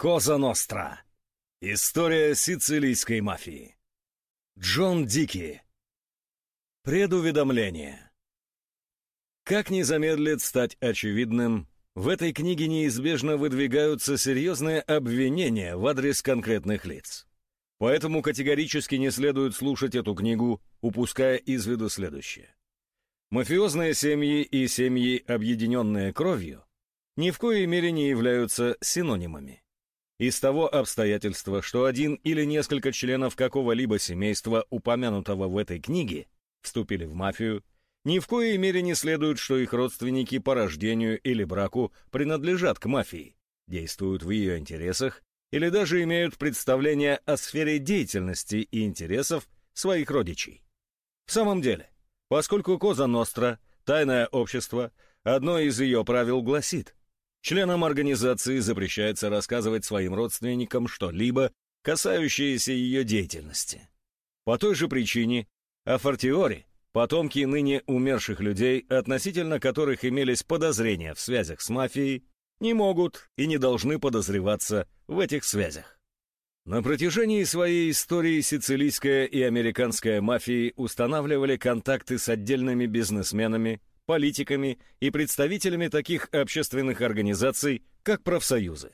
Коза Ностра. История сицилийской мафии. Джон Дики. Предуведомление. Как не замедлит стать очевидным, в этой книге неизбежно выдвигаются серьезные обвинения в адрес конкретных лиц. Поэтому категорически не следует слушать эту книгу, упуская из виду следующее. Мафиозные семьи и семьи, объединенные кровью, ни в коей мере не являются синонимами. Из того обстоятельства, что один или несколько членов какого-либо семейства, упомянутого в этой книге, вступили в мафию, ни в коей мере не следует, что их родственники по рождению или браку принадлежат к мафии, действуют в ее интересах или даже имеют представление о сфере деятельности и интересов своих родичей. В самом деле, поскольку Коза Ностра, тайное общество, одно из ее правил гласит – Членам организации запрещается рассказывать своим родственникам что-либо, касающееся ее деятельности. По той же причине, а фортиори, потомки ныне умерших людей, относительно которых имелись подозрения в связях с мафией, не могут и не должны подозреваться в этих связях. На протяжении своей истории сицилийская и американская мафии устанавливали контакты с отдельными бизнесменами, политиками и представителями таких общественных организаций, как профсоюзы.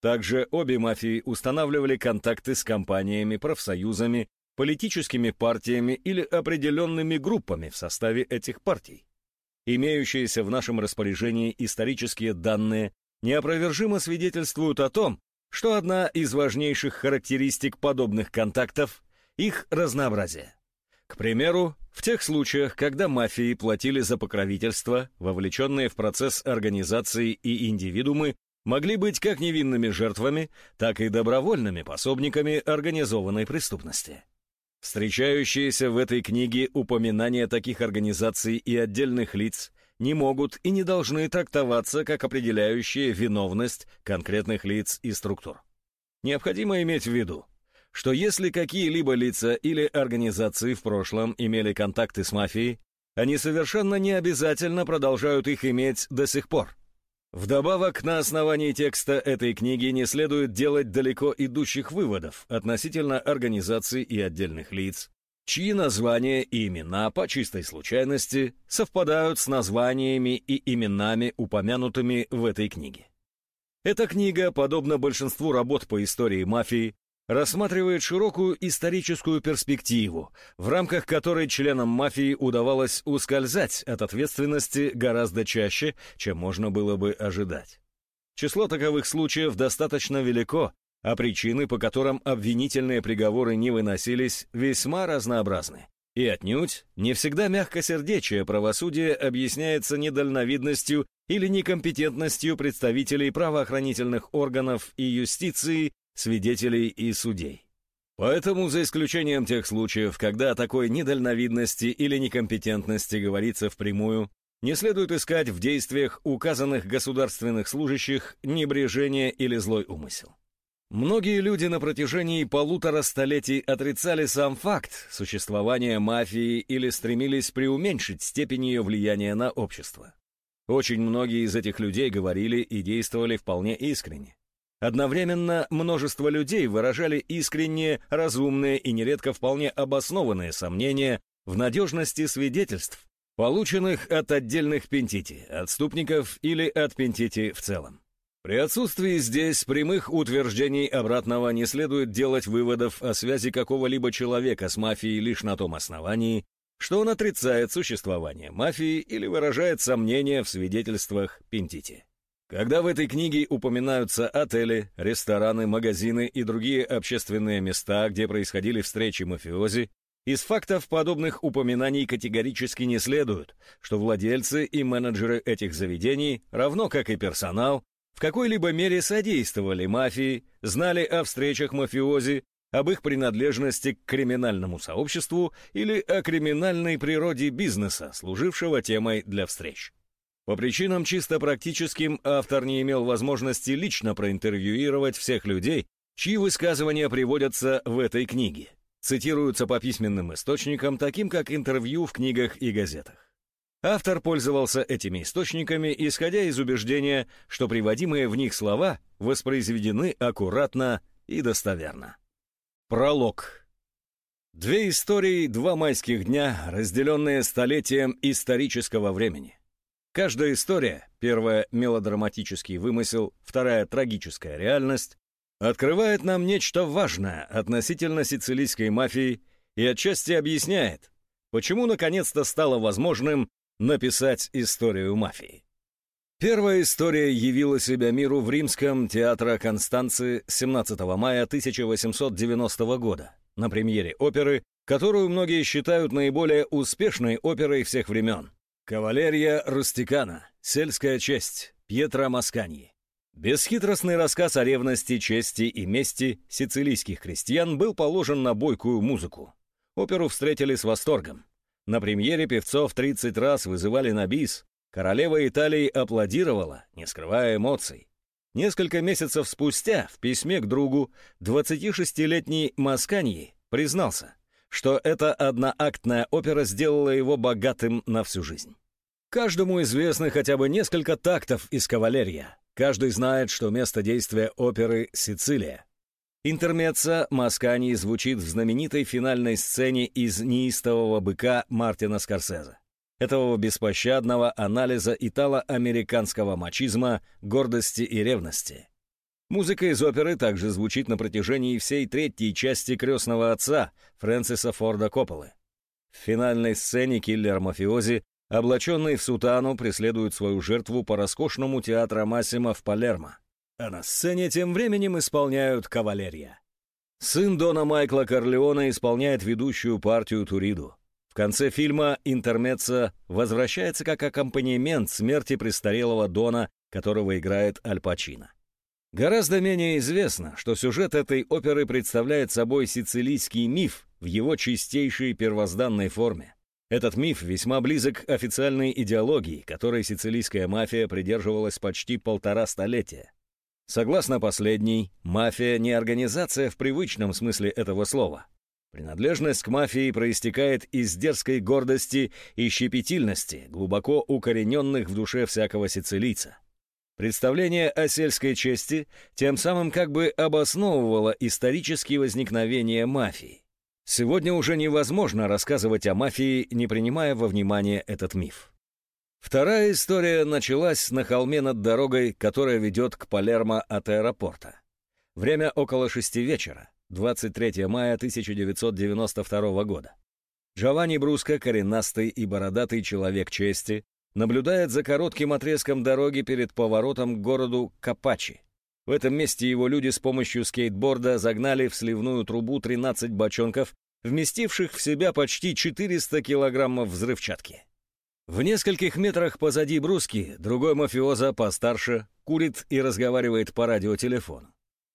Также обе мафии устанавливали контакты с компаниями, профсоюзами, политическими партиями или определенными группами в составе этих партий. Имеющиеся в нашем распоряжении исторические данные неопровержимо свидетельствуют о том, что одна из важнейших характеристик подобных контактов – их разнообразие. К примеру, в тех случаях, когда мафии платили за покровительство, вовлеченные в процесс организации и индивидуумы могли быть как невинными жертвами, так и добровольными пособниками организованной преступности. Встречающиеся в этой книге упоминания таких организаций и отдельных лиц не могут и не должны трактоваться как определяющие виновность конкретных лиц и структур. Необходимо иметь в виду, что если какие-либо лица или организации в прошлом имели контакты с мафией, они совершенно не обязательно продолжают их иметь до сих пор. Вдобавок, на основании текста этой книги не следует делать далеко идущих выводов относительно организаций и отдельных лиц, чьи названия и имена по чистой случайности совпадают с названиями и именами, упомянутыми в этой книге. Эта книга, подобно большинству работ по истории мафии, рассматривает широкую историческую перспективу, в рамках которой членам мафии удавалось ускользать от ответственности гораздо чаще, чем можно было бы ожидать. Число таковых случаев достаточно велико, а причины, по которым обвинительные приговоры не выносились, весьма разнообразны. И отнюдь не всегда мягкосердечие правосудия объясняется недальновидностью или некомпетентностью представителей правоохранительных органов и юстиции свидетелей и судей. Поэтому, за исключением тех случаев, когда о такой недальновидности или некомпетентности говорится впрямую, не следует искать в действиях указанных государственных служащих небрежение или злой умысел. Многие люди на протяжении полутора столетий отрицали сам факт существования мафии или стремились преуменьшить степень ее влияния на общество. Очень многие из этих людей говорили и действовали вполне искренне. Одновременно множество людей выражали искренние, разумные и нередко вполне обоснованные сомнения в надежности свидетельств, полученных от отдельных пентити, отступников или от пентити в целом. При отсутствии здесь прямых утверждений обратного не следует делать выводов о связи какого-либо человека с мафией лишь на том основании, что он отрицает существование мафии или выражает сомнения в свидетельствах пентити. Когда в этой книге упоминаются отели, рестораны, магазины и другие общественные места, где происходили встречи мафиози, из фактов подобных упоминаний категорически не следует, что владельцы и менеджеры этих заведений, равно как и персонал, в какой-либо мере содействовали мафии, знали о встречах мафиози, об их принадлежности к криминальному сообществу или о криминальной природе бизнеса, служившего темой для встреч. По причинам чисто практическим автор не имел возможности лично проинтервьюировать всех людей, чьи высказывания приводятся в этой книге. Цитируются по письменным источникам, таким как интервью в книгах и газетах. Автор пользовался этими источниками, исходя из убеждения, что приводимые в них слова воспроизведены аккуратно и достоверно. Пролог. Две истории, два майских дня, разделенные столетием исторического времени. Каждая история, первая — мелодраматический вымысел, вторая — трагическая реальность, открывает нам нечто важное относительно сицилийской мафии и отчасти объясняет, почему наконец-то стало возможным написать историю мафии. Первая история явила себя миру в римском театре Констанции 17 мая 1890 года на премьере оперы, которую многие считают наиболее успешной оперой всех времен. «Кавалерия Рустикана. Сельская честь. Пьетро Масканьи». Бесхитростный рассказ о ревности, чести и мести сицилийских крестьян был положен на бойкую музыку. Оперу встретили с восторгом. На премьере певцов 30 раз вызывали на бис. Королева Италии аплодировала, не скрывая эмоций. Несколько месяцев спустя в письме к другу 26-летний Масканьи признался, что эта одноактная опера сделала его богатым на всю жизнь. Каждому известны хотя бы несколько тактов из «Кавалерия». Каждый знает, что место действия оперы — Сицилия. Интермеца Маскани звучит в знаменитой финальной сцене из «Неистового быка» Мартина Скорсезе. Этого беспощадного анализа итало-американского мачизма, гордости и ревности. Музыка из оперы также звучит на протяжении всей третьей части «Крестного отца» Фрэнсиса Форда Копполы. В финальной сцене киллер-мафиози, облаченный в сутану, преследует свою жертву по роскошному театру Массимо в Палермо. А на сцене тем временем исполняют Кавалерия. Сын Дона Майкла Корлеона исполняет ведущую партию Туридду. В конце фильма интермеццо возвращается как аккомпанемент смерти престарелого Дона, которого играет Аль Пачино. Гораздо менее известно, что сюжет этой оперы представляет собой сицилийский миф в его чистейшей первозданной форме. Этот миф весьма близок к официальной идеологии, которой сицилийская мафия придерживалась почти полтора столетия. Согласно последней, мафия не организация в привычном смысле этого слова. Принадлежность к мафии проистекает из дерзкой гордости и щепетильности, глубоко укорененных в душе всякого сицилийца. Представление о сельской чести тем самым как бы обосновывало исторические возникновения мафии. Сегодня уже невозможно рассказывать о мафии, не принимая во внимание этот миф. Вторая история началась на холме над дорогой, которая ведет к Палермо от аэропорта. Время около шести вечера, 23 мая 1992 года. Джованни Бруско, коренастый и бородатый человек чести, наблюдает за коротким отрезком дороги перед поворотом к городу Капачи. В этом месте его люди с помощью скейтборда загнали в сливную трубу 13 бочонков, вместивших в себя почти 400 килограммов взрывчатки. В нескольких метрах позади Бруски другой мафиоза постарше курит и разговаривает по радиотелефону.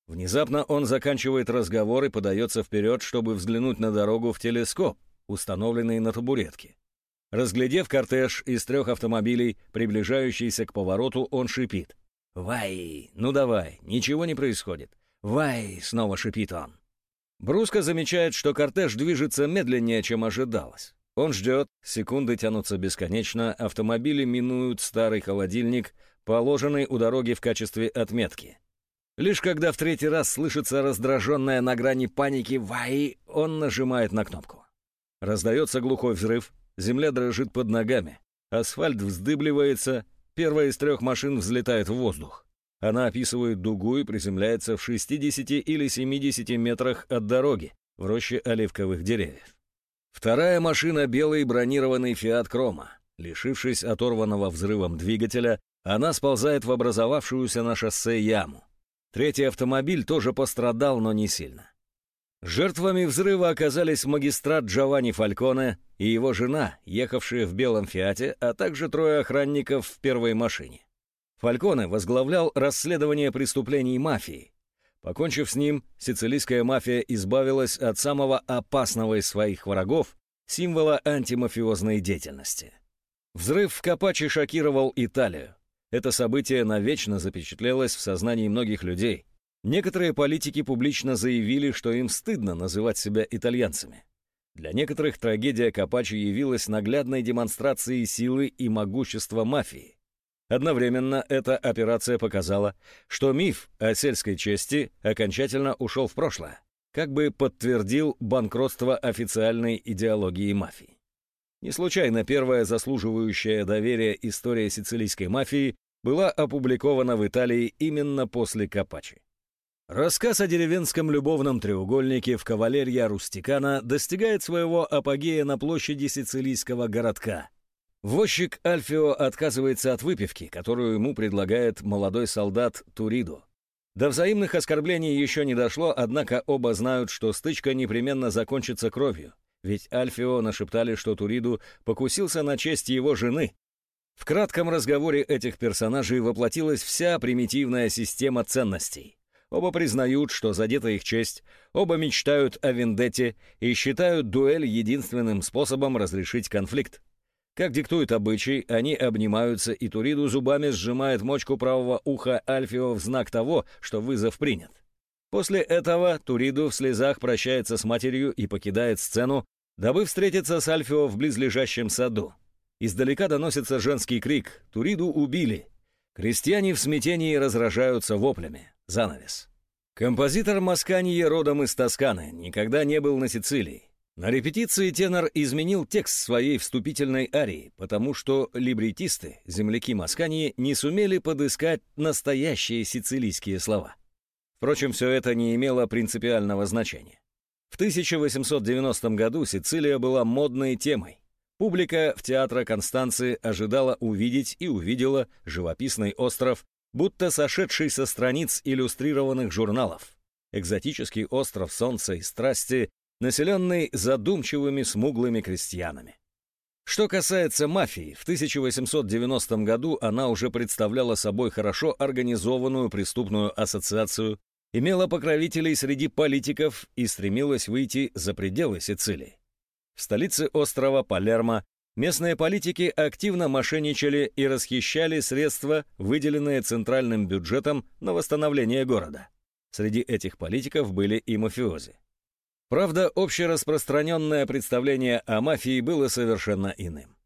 Внезапно он заканчивает разговор и подается вперед, чтобы взглянуть на дорогу в телескоп, установленный на табуретке. Разглядев кортеж из трех автомобилей, приближающийся к повороту, он шипит. «Вай, ну давай, ничего не происходит. Вай!» — снова шипит он. Бруско замечает, что кортеж движется медленнее, чем ожидалось. Он ждет, секунды тянутся бесконечно, автомобили минуют старый холодильник, положенный у дороги в качестве отметки. Лишь когда в третий раз слышится раздраженная на грани паники «Вай!», он нажимает на кнопку. Раздается глухой взрыв, земля дрожит под ногами, асфальт вздыбливается, первая из трех машин взлетает в воздух. Она описывает дугу и приземляется в 60 или 70 метрах от дороги, в роще оливковых деревьев. Вторая машина — белый бронированный «Фиат Крома». Лишившись оторванного взрывом двигателя, она сползает в образовавшуюся на шоссе яму. Третий автомобиль тоже пострадал, но не сильно. Жертвами взрыва оказались магистрат Джованни Фальконе и его жена, ехавшие в белом «Фиате», а также трое охранников в первой машине. Фальконе возглавлял расследование преступлений мафии, Покончив с ним, сицилийская мафия избавилась от самого опасного из своих врагов, символа антимафиозной деятельности. Взрыв в Капачи шокировал Италию. Это событие навечно запечатлелось в сознании многих людей. Некоторые политики публично заявили, что им стыдно называть себя итальянцами. Для некоторых трагедия Капачи явилась наглядной демонстрацией силы и могущества мафии. Одновременно эта операция показала, что миф о сельской чести окончательно ушел в прошлое, как бы подтвердил банкротство официальной идеологии мафии. Не случайно первая заслуживающая доверия история сицилийской мафии была опубликована в Италии именно после Капачи. Рассказ о деревенском любовном треугольнике в кавалерия Рустикана достигает своего апогея на площади сицилийского городка. Возчик Альфио отказывается от выпивки, которую ему предлагает молодой солдат Туридо. До взаимных оскорблений еще не дошло, однако оба знают, что стычка непременно закончится кровью, ведь Альфио нашептали, что Туриду покусился на честь его жены. В кратком разговоре этих персонажей воплотилась вся примитивная система ценностей. Оба признают, что задета их честь, оба мечтают о вендетте и считают дуэль единственным способом разрешить конфликт. Как диктует обычай, они обнимаются, и Туриду зубами сжимает мочку правого уха Альфио в знак того, что вызов принят. После этого Туриду в слезах прощается с матерью и покидает сцену, дабы встретиться с Альфио в близлежащем саду. Издалека доносится женский крик «Туриду убили!». Крестьяне в смятении разражаются воплями. Занавес. Композитор Масканье родом из Тосканы, никогда не был на Сицилии. На репетиции тенор изменил текст своей вступительной арии, потому что либретисты, земляки Масканье, не сумели подыскать настоящие сицилийские слова. Впрочем, все это не имело принципиального значения. В 1890 году Сицилия была модной темой. Публика в театре Констанции ожидала увидеть и увидела живописный остров будто сошедший со страниц иллюстрированных журналов. Экзотический остров солнца и страсти, населенный задумчивыми смуглыми крестьянами. Что касается мафии, в 1890 году она уже представляла собой хорошо организованную преступную ассоциацию, имела покровителей среди политиков и стремилась выйти за пределы Сицилии. В столице острова Палермо Местные политики активно мошенничали и расхищали средства, выделенные центральным бюджетом на восстановление города. Среди этих политиков были и мафиози. Правда, общераспространенное представление о мафии было совершенно иным.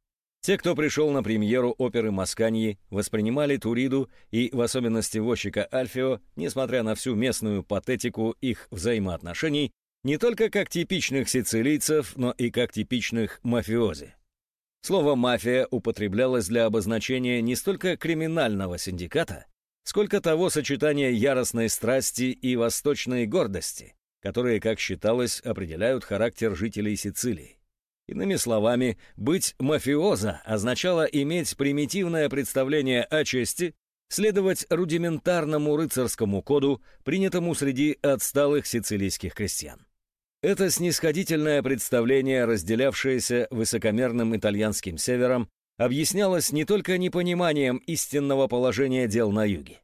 Те, кто пришел на премьеру оперы «Масканьи», воспринимали Туриду и, в особенности возчика Альфио, несмотря на всю местную патетику их взаимоотношений, не только как типичных сицилийцев, но и как типичных мафиози. Слово «мафия» употреблялось для обозначения не столько криминального синдиката, сколько того сочетания яростной страсти и восточной гордости, которые, как считалось, определяют характер жителей Сицилии. Иными словами, быть мафиоза означало иметь примитивное представление о чести, следовать рудиментарному рыцарскому коду, принятому среди отсталых сицилийских крестьян. Это снисходительное представление, разделявшееся высокомерным итальянским севером, объяснялось не только непониманием истинного положения дел на юге.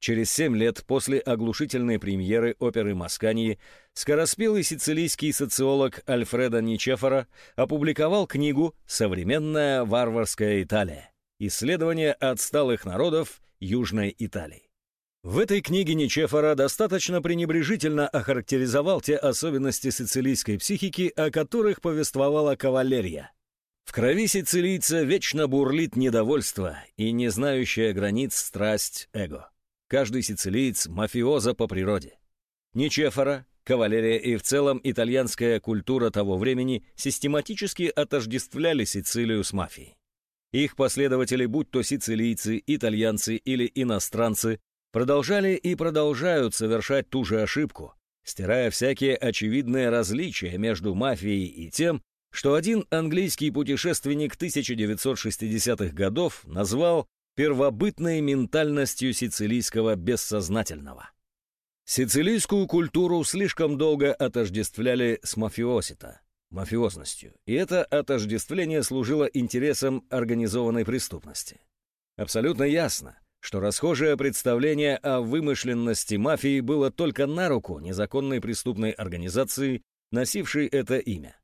Через семь лет после оглушительной премьеры оперы «Масканьи» скороспелый сицилийский социолог Альфредо Ничефора опубликовал книгу «Современная варварская Италия. Исследование отсталых народов Южной Италии». В этой книге Ничефора достаточно пренебрежительно охарактеризовал те особенности сицилийской психики, о которых повествовала кавалерия. В крови сицилийца вечно бурлит недовольство и не знающая границ страсть эго. Каждый сицилиец – мафиоза по природе. Ничефора, кавалерия и в целом итальянская культура того времени систематически отождествляли Сицилию с мафией. Их последователи, будь то сицилийцы, итальянцы или иностранцы, продолжали и продолжают совершать ту же ошибку, стирая всякие очевидные различия между мафией и тем, что один английский путешественник 1960-х годов назвал первобытной ментальностью сицилийского бессознательного. Сицилийскую культуру слишком долго отождествляли с мафиосита, мафиозностью, и это отождествление служило интересам организованной преступности. Абсолютно ясно, что расхожее представление о вымышленности мафии было только на руку незаконной преступной организации, носившей это имя.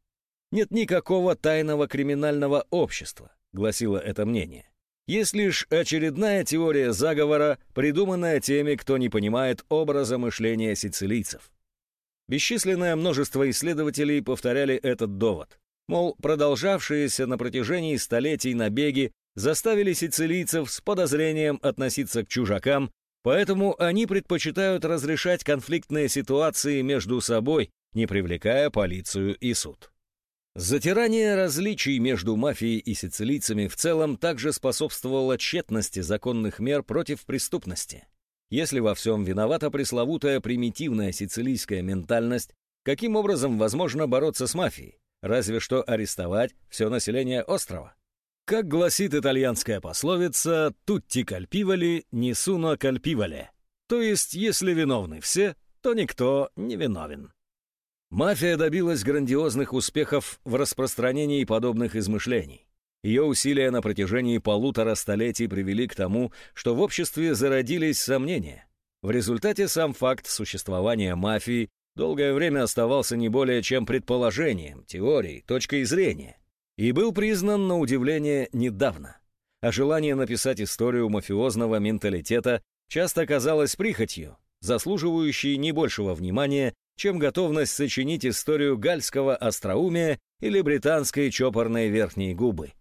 «Нет никакого тайного криминального общества», — гласило это мнение. Есть лишь очередная теория заговора, придуманная теми, кто не понимает образа мышления сицилийцев. Бесчисленное множество исследователей повторяли этот довод. Мол, продолжавшиеся на протяжении столетий набеги заставили сицилийцев с подозрением относиться к чужакам, поэтому они предпочитают разрешать конфликтные ситуации между собой, не привлекая полицию и суд. Затирание различий между мафией и сицилийцами в целом также способствовало тщетности законных мер против преступности. Если во всем виновата пресловутая примитивная сицилийская ментальность, каким образом возможно бороться с мафией? Разве что арестовать все население острова. Как гласит итальянская пословица «тутти кальпивали, несуно кальпивали», то есть если виновны все, то никто не виновен. Мафия добилась грандиозных успехов в распространении подобных измышлений. Ее усилия на протяжении полутора столетий привели к тому, что в обществе зародились сомнения. В результате сам факт существования мафии долгое время оставался не более чем предположением, теорией, точкой зрения, и был признан на удивление недавно. А желание написать историю мафиозного менталитета часто казалось прихотью, заслуживающей не большего внимания, чем готовность сочинить историю гальского остроумия или британской чопорной верхней губы.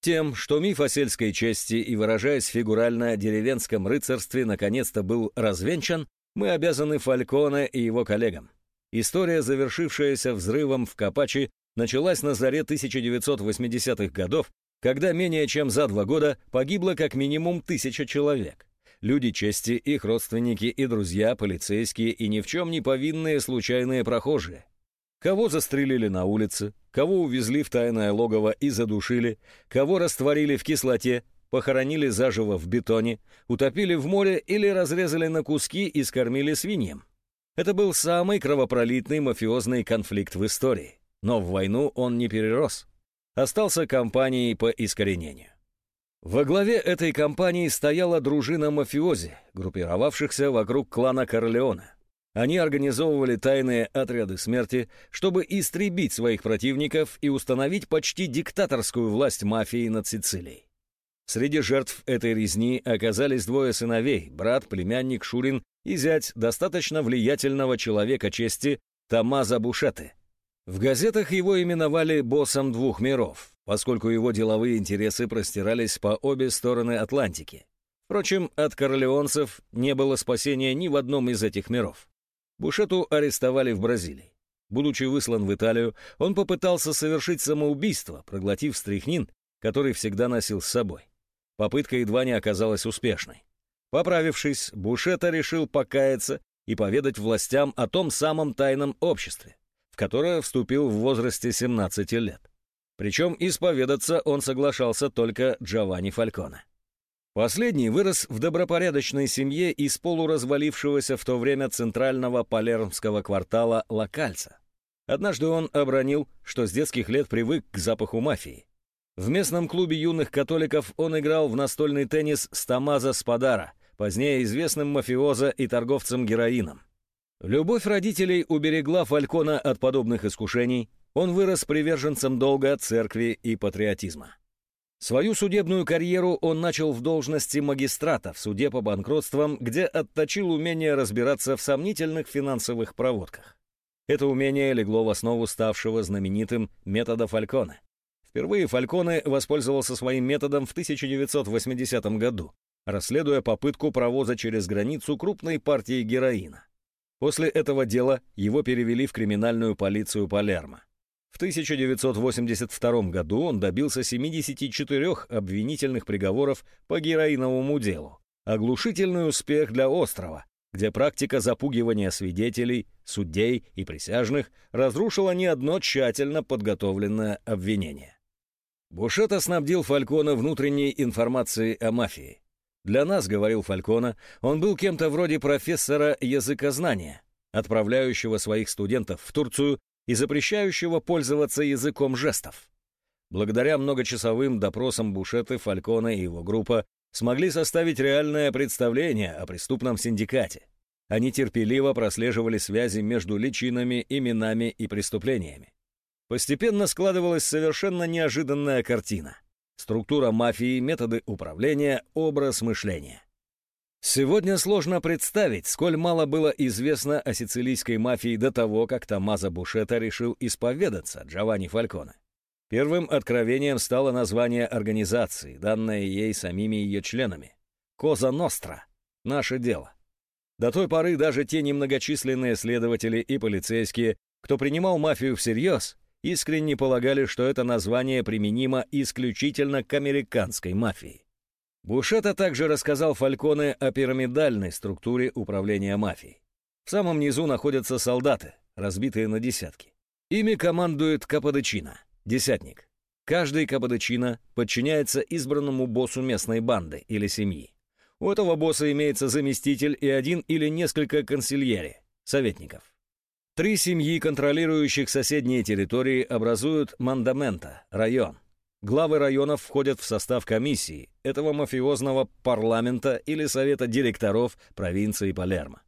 Тем, что миф о сельской чести и, выражаясь фигурально, деревенском рыцарстве наконец-то был развенчан, мы обязаны Фальконе и его коллегам. История, завершившаяся взрывом в Капачи, началась на заре 1980-х годов, когда менее чем за два года погибло как минимум тысяча человек люди чести, их родственники и друзья, полицейские и ни в чем не повинные случайные прохожие. Кого застрелили на улице, кого увезли в тайное логово и задушили, кого растворили в кислоте, похоронили заживо в бетоне, утопили в море или разрезали на куски и скормили свиньям. Это был самый кровопролитный мафиозный конфликт в истории, но в войну он не перерос. Остался кампанией по искоренению. Во главе этой кампании стояла дружина мафиози, группировавшихся вокруг клана Корлеона. Они организовывали тайные отряды смерти, чтобы истребить своих противников и установить почти диктаторскую власть мафии над Сицилией. Среди жертв этой резни оказались двое сыновей, брат, племянник Шурин и зять достаточно влиятельного человека чести Тамаза Бушеты. В газетах его именовали «боссом двух миров», поскольку его деловые интересы простирались по обе стороны Атлантики. Впрочем, от корлеонцев не было спасения ни в одном из этих миров. Бушету арестовали в Бразилии. Будучи выслан в Италию, он попытался совершить самоубийство, проглотив стрихнин, который всегда носил с собой. Попытка едва не оказалась успешной. Поправившись, Бушета решил покаяться и поведать властям о том самом тайном обществе в которое вступил в возрасте 17 лет. Причем исповедаться он соглашался только Джованни Фальконе. Последний вырос в добропорядочной семье из полуразвалившегося в то время центрального палермского квартала Локальца. Однажды он обронил, что с детских лет привык к запаху мафии. В местном клубе юных католиков он играл в настольный теннис с Томазо Спадара, позднее известным мафиоза и торговцем героином. Любовь родителей уберегла Фалькона от подобных искушений, он вырос приверженцем долга церкви и патриотизма. Свою судебную карьеру он начал в должности магистрата в суде по банкротствам, где отточил умение разбираться в сомнительных финансовых проводках. Это умение легло в основу ставшего знаменитым метода Фальконе. Впервые Фальконе воспользовался своим методом в 1980 году, расследуя попытку провоза через границу крупной партии героина. После этого дела его перевели в криминальную полицию Палермо. В 1982 году он добился 74 обвинительных приговоров по героиновому делу. Оглушительный успех для острова, где практика запугивания свидетелей, судей и присяжных разрушила не одно тщательно подготовленное обвинение. Бушета снабдил Фалькона внутренней информацией о мафии. Для нас, говорил Фалькона, он был кем-то вроде профессора языкознания, отправляющего своих студентов в Турцию и запрещающего пользоваться языком жестов. Благодаря многочасовым допросам Бушеты, Фалькона и его группа смогли составить реальное представление о преступном синдикате. Они терпеливо прослеживали связи между личинами, именами и преступлениями. Постепенно складывалась совершенно неожиданная картина — Структура мафии, методы управления, образ мышления. Сегодня сложно представить, сколь мало было известно о сицилийской мафии до того, как Томмазо Бушета решил исповедаться Джованни Фальконе. Первым откровением стало название организации, данное ей самими ее членами. «Коза Ностра» — «Наше дело». До той поры даже те немногочисленные следователи и полицейские, кто принимал мафию всерьез, искренне полагали, что это название применимо исключительно к американской мафии. Бушета также рассказал Фальконе о пирамидальной структуре управления мафией. В самом низу находятся солдаты, разбитые на десятки. Ими командует Каподычина, десятник. Каждый Каподычина подчиняется избранному боссу местной банды или семьи. У этого босса имеется заместитель и один или несколько консильери, советников. Три семьи, контролирующих соседние территории, образуют мандамента, район. Главы районов входят в состав комиссии, этого мафиозного парламента или совета директоров провинции Палермо.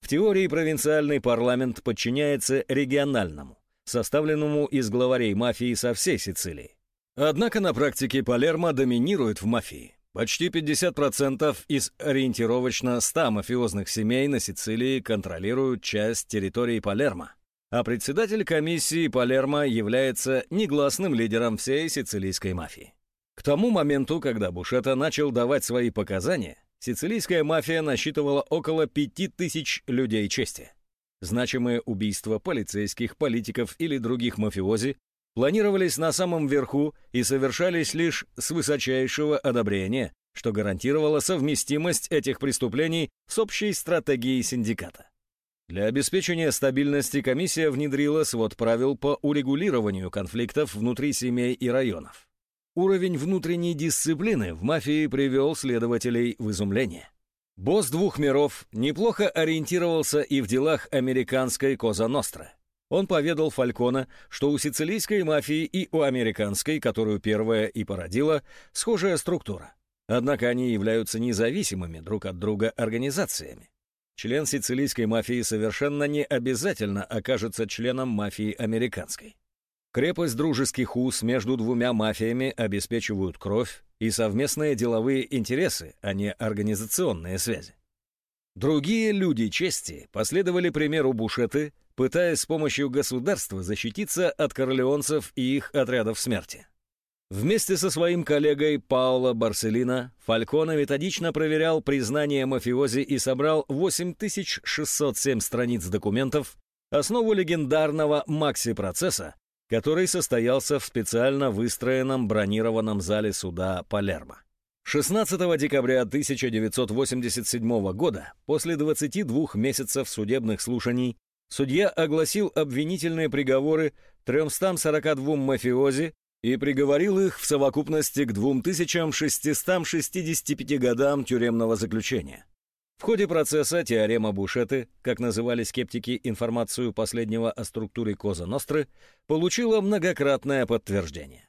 В теории провинциальный парламент подчиняется региональному, составленному из главарей мафии со всей Сицилии. Однако на практике Палермо доминирует в мафии. Почти 50% из ориентировочно 100 мафиозных семей на Сицилии контролируют часть территории Палермо а председатель комиссии Палермо является негласным лидером всей сицилийской мафии. К тому моменту, когда Бушета начал давать свои показания, сицилийская мафия насчитывала около пяти тысяч людей чести. Значимые убийства полицейских, политиков или других мафиози планировались на самом верху и совершались лишь с высочайшего одобрения, что гарантировало совместимость этих преступлений с общей стратегией синдиката. Для обеспечения стабильности комиссия внедрила свод правил по урегулированию конфликтов внутри семей и районов. Уровень внутренней дисциплины в мафии привел следователей в изумление. Босс двух миров неплохо ориентировался и в делах американской Коза Ностра. Он поведал Фалькона, что у сицилийской мафии и у американской, которую первая и породила, схожая структура. Однако они являются независимыми друг от друга организациями член сицилийской мафии совершенно не обязательно окажется членом мафии американской. Крепость дружеских уз между двумя мафиями обеспечивают кровь и совместные деловые интересы, а не организационные связи. Другие люди чести последовали примеру Бушеты, пытаясь с помощью государства защититься от корлеонцев и их отрядов смерти. Вместе со своим коллегой Паоло Барселина Фальконе методично проверял признание мафиози и собрал 8607 страниц документов, основу легендарного Макси-процесса, который состоялся в специально выстроенном бронированном зале суда Палермо. 16 декабря 1987 года, после 22 месяцев судебных слушаний, судья огласил обвинительные приговоры 342 мафиози, и приговорил их в совокупности к 2665 годам тюремного заключения. В ходе процесса теорема Бушеты, как называли скептики информацию последнего о структуре Коза Ностры, получила многократное подтверждение.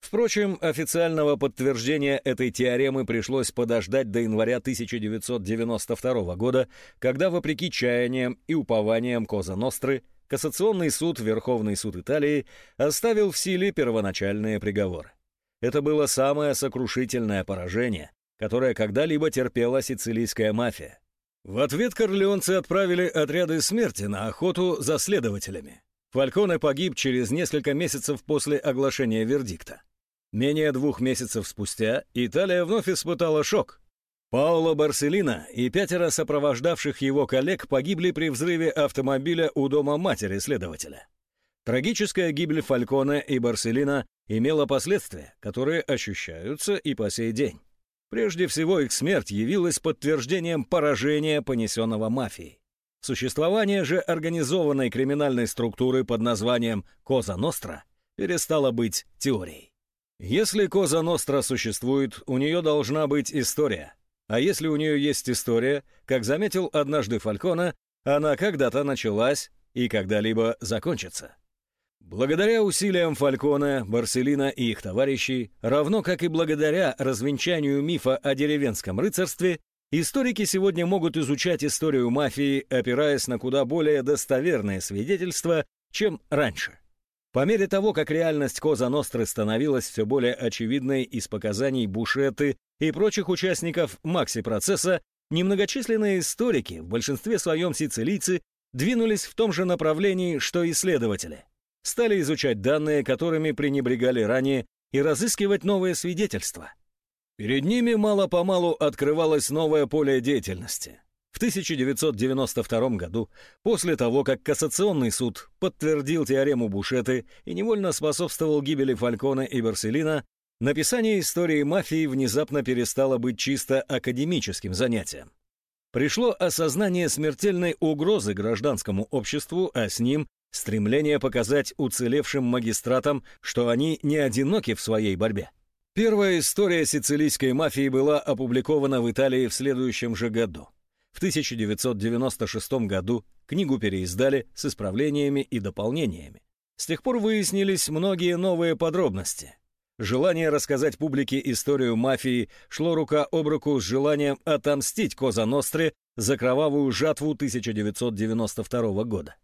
Впрочем, официального подтверждения этой теоремы пришлось подождать до января 1992 года, когда, вопреки чаяниям и упованиям Коза Ностры, Кассационный суд, Верховный суд Италии, оставил в силе первоначальные приговоры. Это было самое сокрушительное поражение, которое когда-либо терпела сицилийская мафия. В ответ корлеонцы отправили отряды смерти на охоту за следователями. Фальконе погиб через несколько месяцев после оглашения вердикта. Менее двух месяцев спустя Италия вновь испытала шок, Пауло Барселина и пятеро сопровождавших его коллег погибли при взрыве автомобиля у дома матери следователя. Трагическая гибель Фальконе и Барселина имела последствия, которые ощущаются и по сей день. Прежде всего, их смерть явилась подтверждением поражения, понесенного мафией. Существование же организованной криминальной структуры под названием «Коза Ностра» перестало быть теорией. Если Коза Ностра существует, у нее должна быть история, а если у нее есть история, как заметил однажды Фалькона, она когда-то началась и когда-либо закончится. Благодаря усилиям Фалькона, Барселина и их товарищей, равно как и благодаря развенчанию мифа о деревенском рыцарстве, историки сегодня могут изучать историю мафии, опираясь на куда более достоверные свидетельства, чем раньше. По мере того, как реальность Коза Ностры становилась все более очевидной из показаний Бушеты и прочих участников Макси-процесса, немногочисленные историки, в большинстве своем сицилийцы, двинулись в том же направлении, что исследователи. Стали изучать данные, которыми пренебрегали ранее, и разыскивать новые свидетельства. Перед ними мало-помалу открывалось новое поле деятельности. В 1992 году, после того, как Кассационный суд подтвердил теорему Бушеты и невольно способствовал гибели Фалькона и Барселина, написание истории мафии внезапно перестало быть чисто академическим занятием. Пришло осознание смертельной угрозы гражданскому обществу, а с ним стремление показать уцелевшим магистратам, что они не одиноки в своей борьбе. Первая история сицилийской мафии была опубликована в Италии в следующем же году. В 1996 году книгу переиздали с исправлениями и дополнениями. С тех пор выяснились многие новые подробности. Желание рассказать публике историю мафии шло рука об руку с желанием отомстить Коза Ностре за кровавую жатву 1992 года.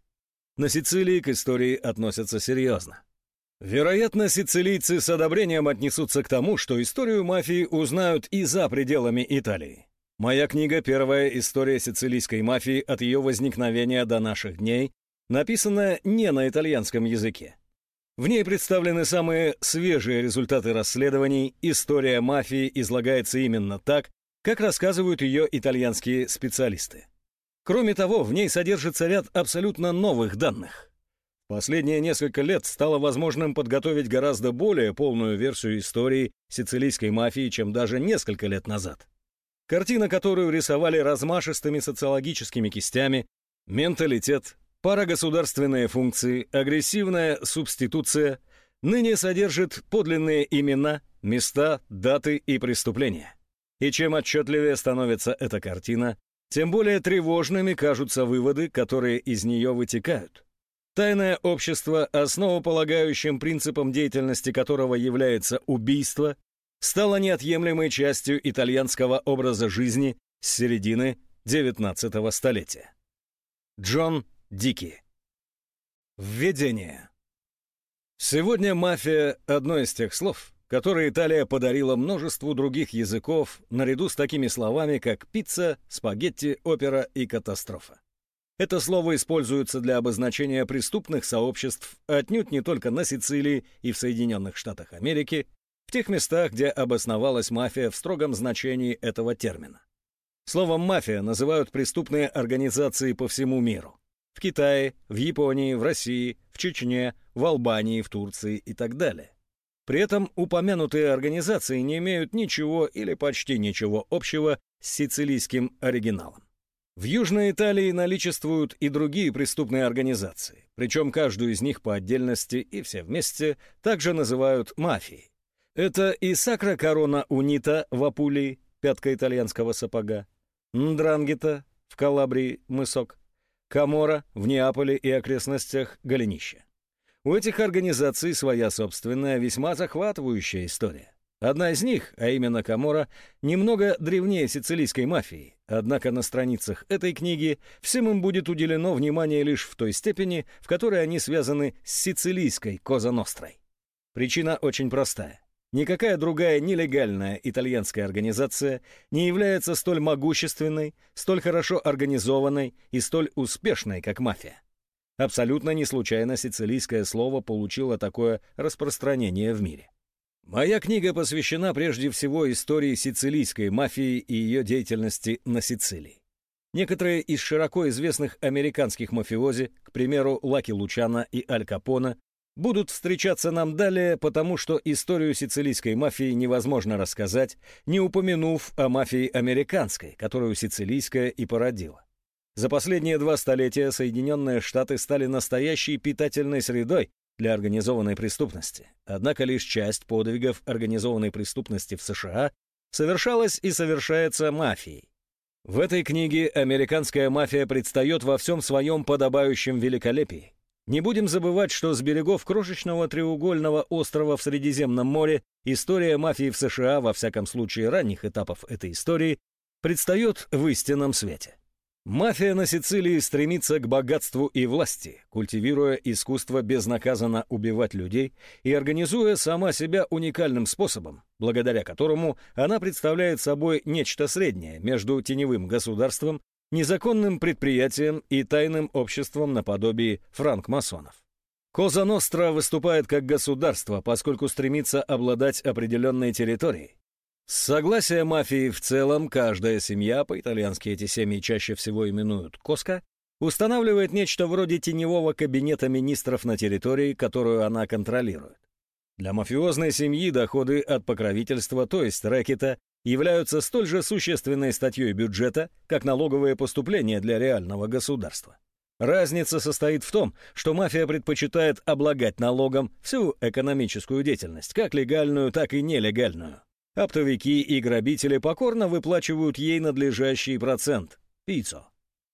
На Сицилии к истории относятся серьезно. Вероятно, сицилийцы с одобрением отнесутся к тому, что историю мафии узнают и за пределами Италии. Моя книга «Первая история сицилийской мафии от ее возникновения до наших дней» написана не на итальянском языке. В ней представлены самые свежие результаты расследований, история мафии излагается именно так, как рассказывают ее итальянские специалисты. Кроме того, в ней содержится ряд абсолютно новых данных. Последние несколько лет стало возможным подготовить гораздо более полную версию истории сицилийской мафии, чем даже несколько лет назад. Картина, которую рисовали размашистыми социологическими кистями, менталитет, парагосударственные функции, агрессивная субституция, ныне содержит подлинные имена, места, даты и преступления. И чем отчетливее становится эта картина, тем более тревожными кажутся выводы, которые из нее вытекают. Тайное общество, основополагающим принципом деятельности которого является убийство, стало неотъемлемой частью итальянского образа жизни с середины XIX столетия. Джон Дики. Введение. Сегодня мафия – одно из тех слов, которые Италия подарила множеству других языков наряду с такими словами, как пицца, спагетти, опера и катастрофа. Это слово используется для обозначения преступных сообществ отнюдь не только на Сицилии и в Соединенных Штатах Америки, в тех местах, где обосновалась мафия в строгом значении этого термина. Словом «мафия» называют преступные организации по всему миру. В Китае, в Японии, в России, в Чечне, в Албании, в Турции и так далее. При этом упомянутые организации не имеют ничего или почти ничего общего с сицилийским оригиналом. В Южной Италии наличествуют и другие преступные организации, причем каждую из них по отдельности и все вместе также называют мафией. Это и Сакра Корона Унита в Апулии, пятка итальянского сапога, Ндрангета в Калабрии, мысок, Камора в Неаполе и окрестностях Голенище. У этих организаций своя собственная, весьма захватывающая история. Одна из них, а именно Камора, немного древнее сицилийской мафии, однако на страницах этой книги всем им будет уделено внимание лишь в той степени, в которой они связаны с сицилийской Коза Нострой. Причина очень простая. Никакая другая нелегальная итальянская организация не является столь могущественной, столь хорошо организованной и столь успешной, как мафия. Абсолютно не случайно сицилийское слово получило такое распространение в мире. Моя книга посвящена прежде всего истории сицилийской мафии и ее деятельности на Сицилии. Некоторые из широко известных американских мафиози, к примеру, Лаки Лучана и Аль Капона, будут встречаться нам далее, потому что историю сицилийской мафии невозможно рассказать, не упомянув о мафии американской, которую сицилийская и породила. За последние два столетия Соединенные Штаты стали настоящей питательной средой для организованной преступности. Однако лишь часть подвигов организованной преступности в США совершалась и совершается мафией. В этой книге американская мафия предстает во всем своем подобающем великолепии. Не будем забывать, что с берегов крошечного треугольного острова в Средиземном море история мафии в США, во всяком случае ранних этапов этой истории, предстает в истинном свете. Мафия на Сицилии стремится к богатству и власти, культивируя искусство безнаказанно убивать людей и организуя сама себя уникальным способом, благодаря которому она представляет собой нечто среднее между теневым государством, незаконным предприятием и тайным обществом наподобие франкмасонов. Коза Ностра выступает как государство, поскольку стремится обладать определенной территорией, с согласия мафии в целом, каждая семья, по-итальянски эти семьи чаще всего именуют «коска», устанавливает нечто вроде теневого кабинета министров на территории, которую она контролирует. Для мафиозной семьи доходы от покровительства, то есть рэкета, являются столь же существенной статьей бюджета, как налоговые поступления для реального государства. Разница состоит в том, что мафия предпочитает облагать налогом всю экономическую деятельность, как легальную, так и нелегальную. Оптовики и грабители покорно выплачивают ей надлежащий процент – пиццо.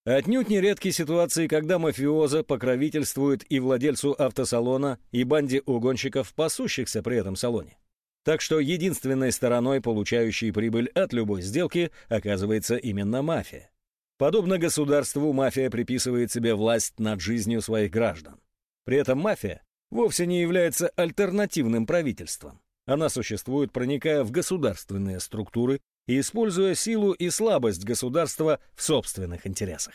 Отнюдь не редкие ситуации, когда мафиоза покровительствует и владельцу автосалона, и банде угонщиков, пасущихся при этом салоне. Так что единственной стороной, получающей прибыль от любой сделки, оказывается именно мафия. Подобно государству, мафия приписывает себе власть над жизнью своих граждан. При этом мафия вовсе не является альтернативным правительством. Она существует, проникая в государственные структуры и используя силу и слабость государства в собственных интересах.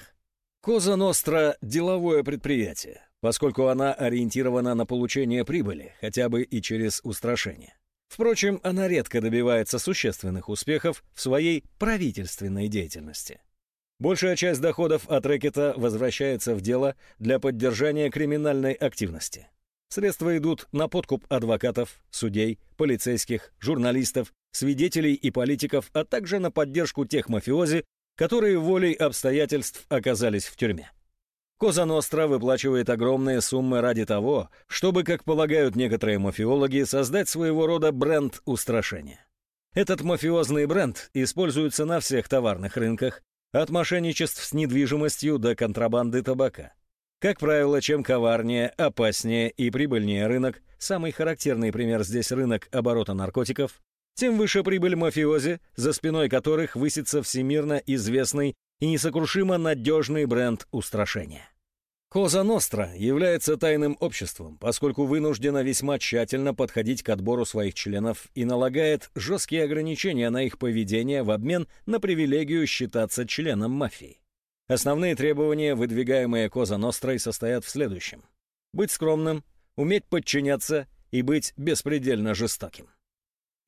Коза Ностра – деловое предприятие, поскольку она ориентирована на получение прибыли, хотя бы и через устрашение. Впрочем, она редко добивается существенных успехов в своей правительственной деятельности. Большая часть доходов от рэкета возвращается в дело для поддержания криминальной активности. Средства идут на подкуп адвокатов, судей, полицейских, журналистов, свидетелей и политиков, а также на поддержку тех мафиози, которые волей обстоятельств оказались в тюрьме. Коза Ностра выплачивает огромные суммы ради того, чтобы, как полагают некоторые мафиологи, создать своего рода бренд устрашения. Этот мафиозный бренд используется на всех товарных рынках, от мошенничеств с недвижимостью до контрабанды табака. Как правило, чем коварнее, опаснее и прибыльнее рынок, самый характерный пример здесь рынок оборота наркотиков, тем выше прибыль мафиози, за спиной которых высится всемирно известный и несокрушимо надежный бренд устрашения. Коза Ностра является тайным обществом, поскольку вынуждена весьма тщательно подходить к отбору своих членов и налагает жесткие ограничения на их поведение в обмен на привилегию считаться членом мафии. Основные требования, выдвигаемые Коза Нострой, состоят в следующем. Быть скромным, уметь подчиняться и быть беспредельно жестоким.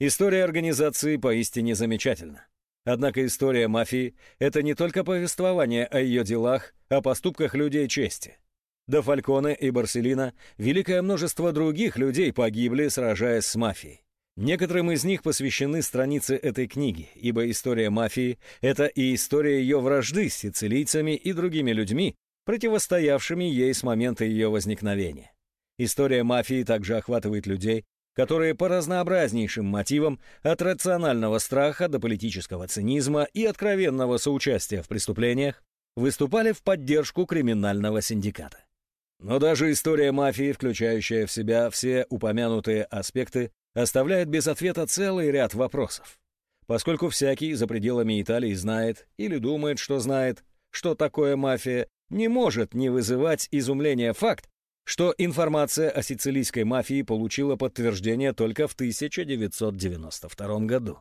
История организации поистине замечательна. Однако история мафии — это не только повествование о ее делах, о поступках людей чести. До Фальконе и Барселина великое множество других людей погибли, сражаясь с мафией. Некоторым из них посвящены страницы этой книги, ибо история мафии — это и история ее вражды с сицилийцами и другими людьми, противостоявшими ей с момента ее возникновения. История мафии также охватывает людей, которые по разнообразнейшим мотивам, от рационального страха до политического цинизма и откровенного соучастия в преступлениях, выступали в поддержку криминального синдиката. Но даже история мафии, включающая в себя все упомянутые аспекты, оставляет без ответа целый ряд вопросов. Поскольку всякий за пределами Италии знает или думает, что знает, что такое мафия, не может не вызывать изумления факт, что информация о сицилийской мафии получила подтверждение только в 1992 году.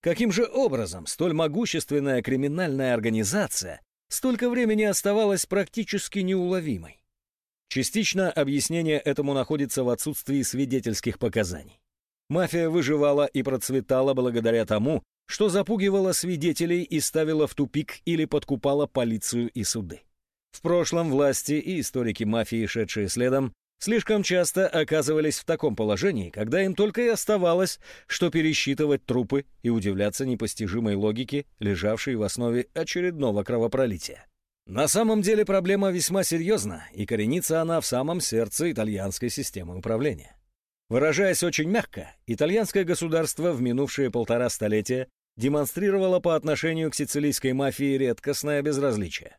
Каким же образом столь могущественная криминальная организация столько времени оставалась практически неуловимой? Частично объяснение этому находится в отсутствии свидетельских показаний. Мафия выживала и процветала благодаря тому, что запугивала свидетелей и ставила в тупик или подкупала полицию и суды. В прошлом власти и историки мафии, шедшие следом, слишком часто оказывались в таком положении, когда им только и оставалось, что пересчитывать трупы и удивляться непостижимой логике, лежавшей в основе очередного кровопролития. На самом деле проблема весьма серьезна, и коренится она в самом сердце итальянской системы управления. Выражаясь очень мягко, итальянское государство в минувшие полтора столетия демонстрировало по отношению к сицилийской мафии редкостное безразличие.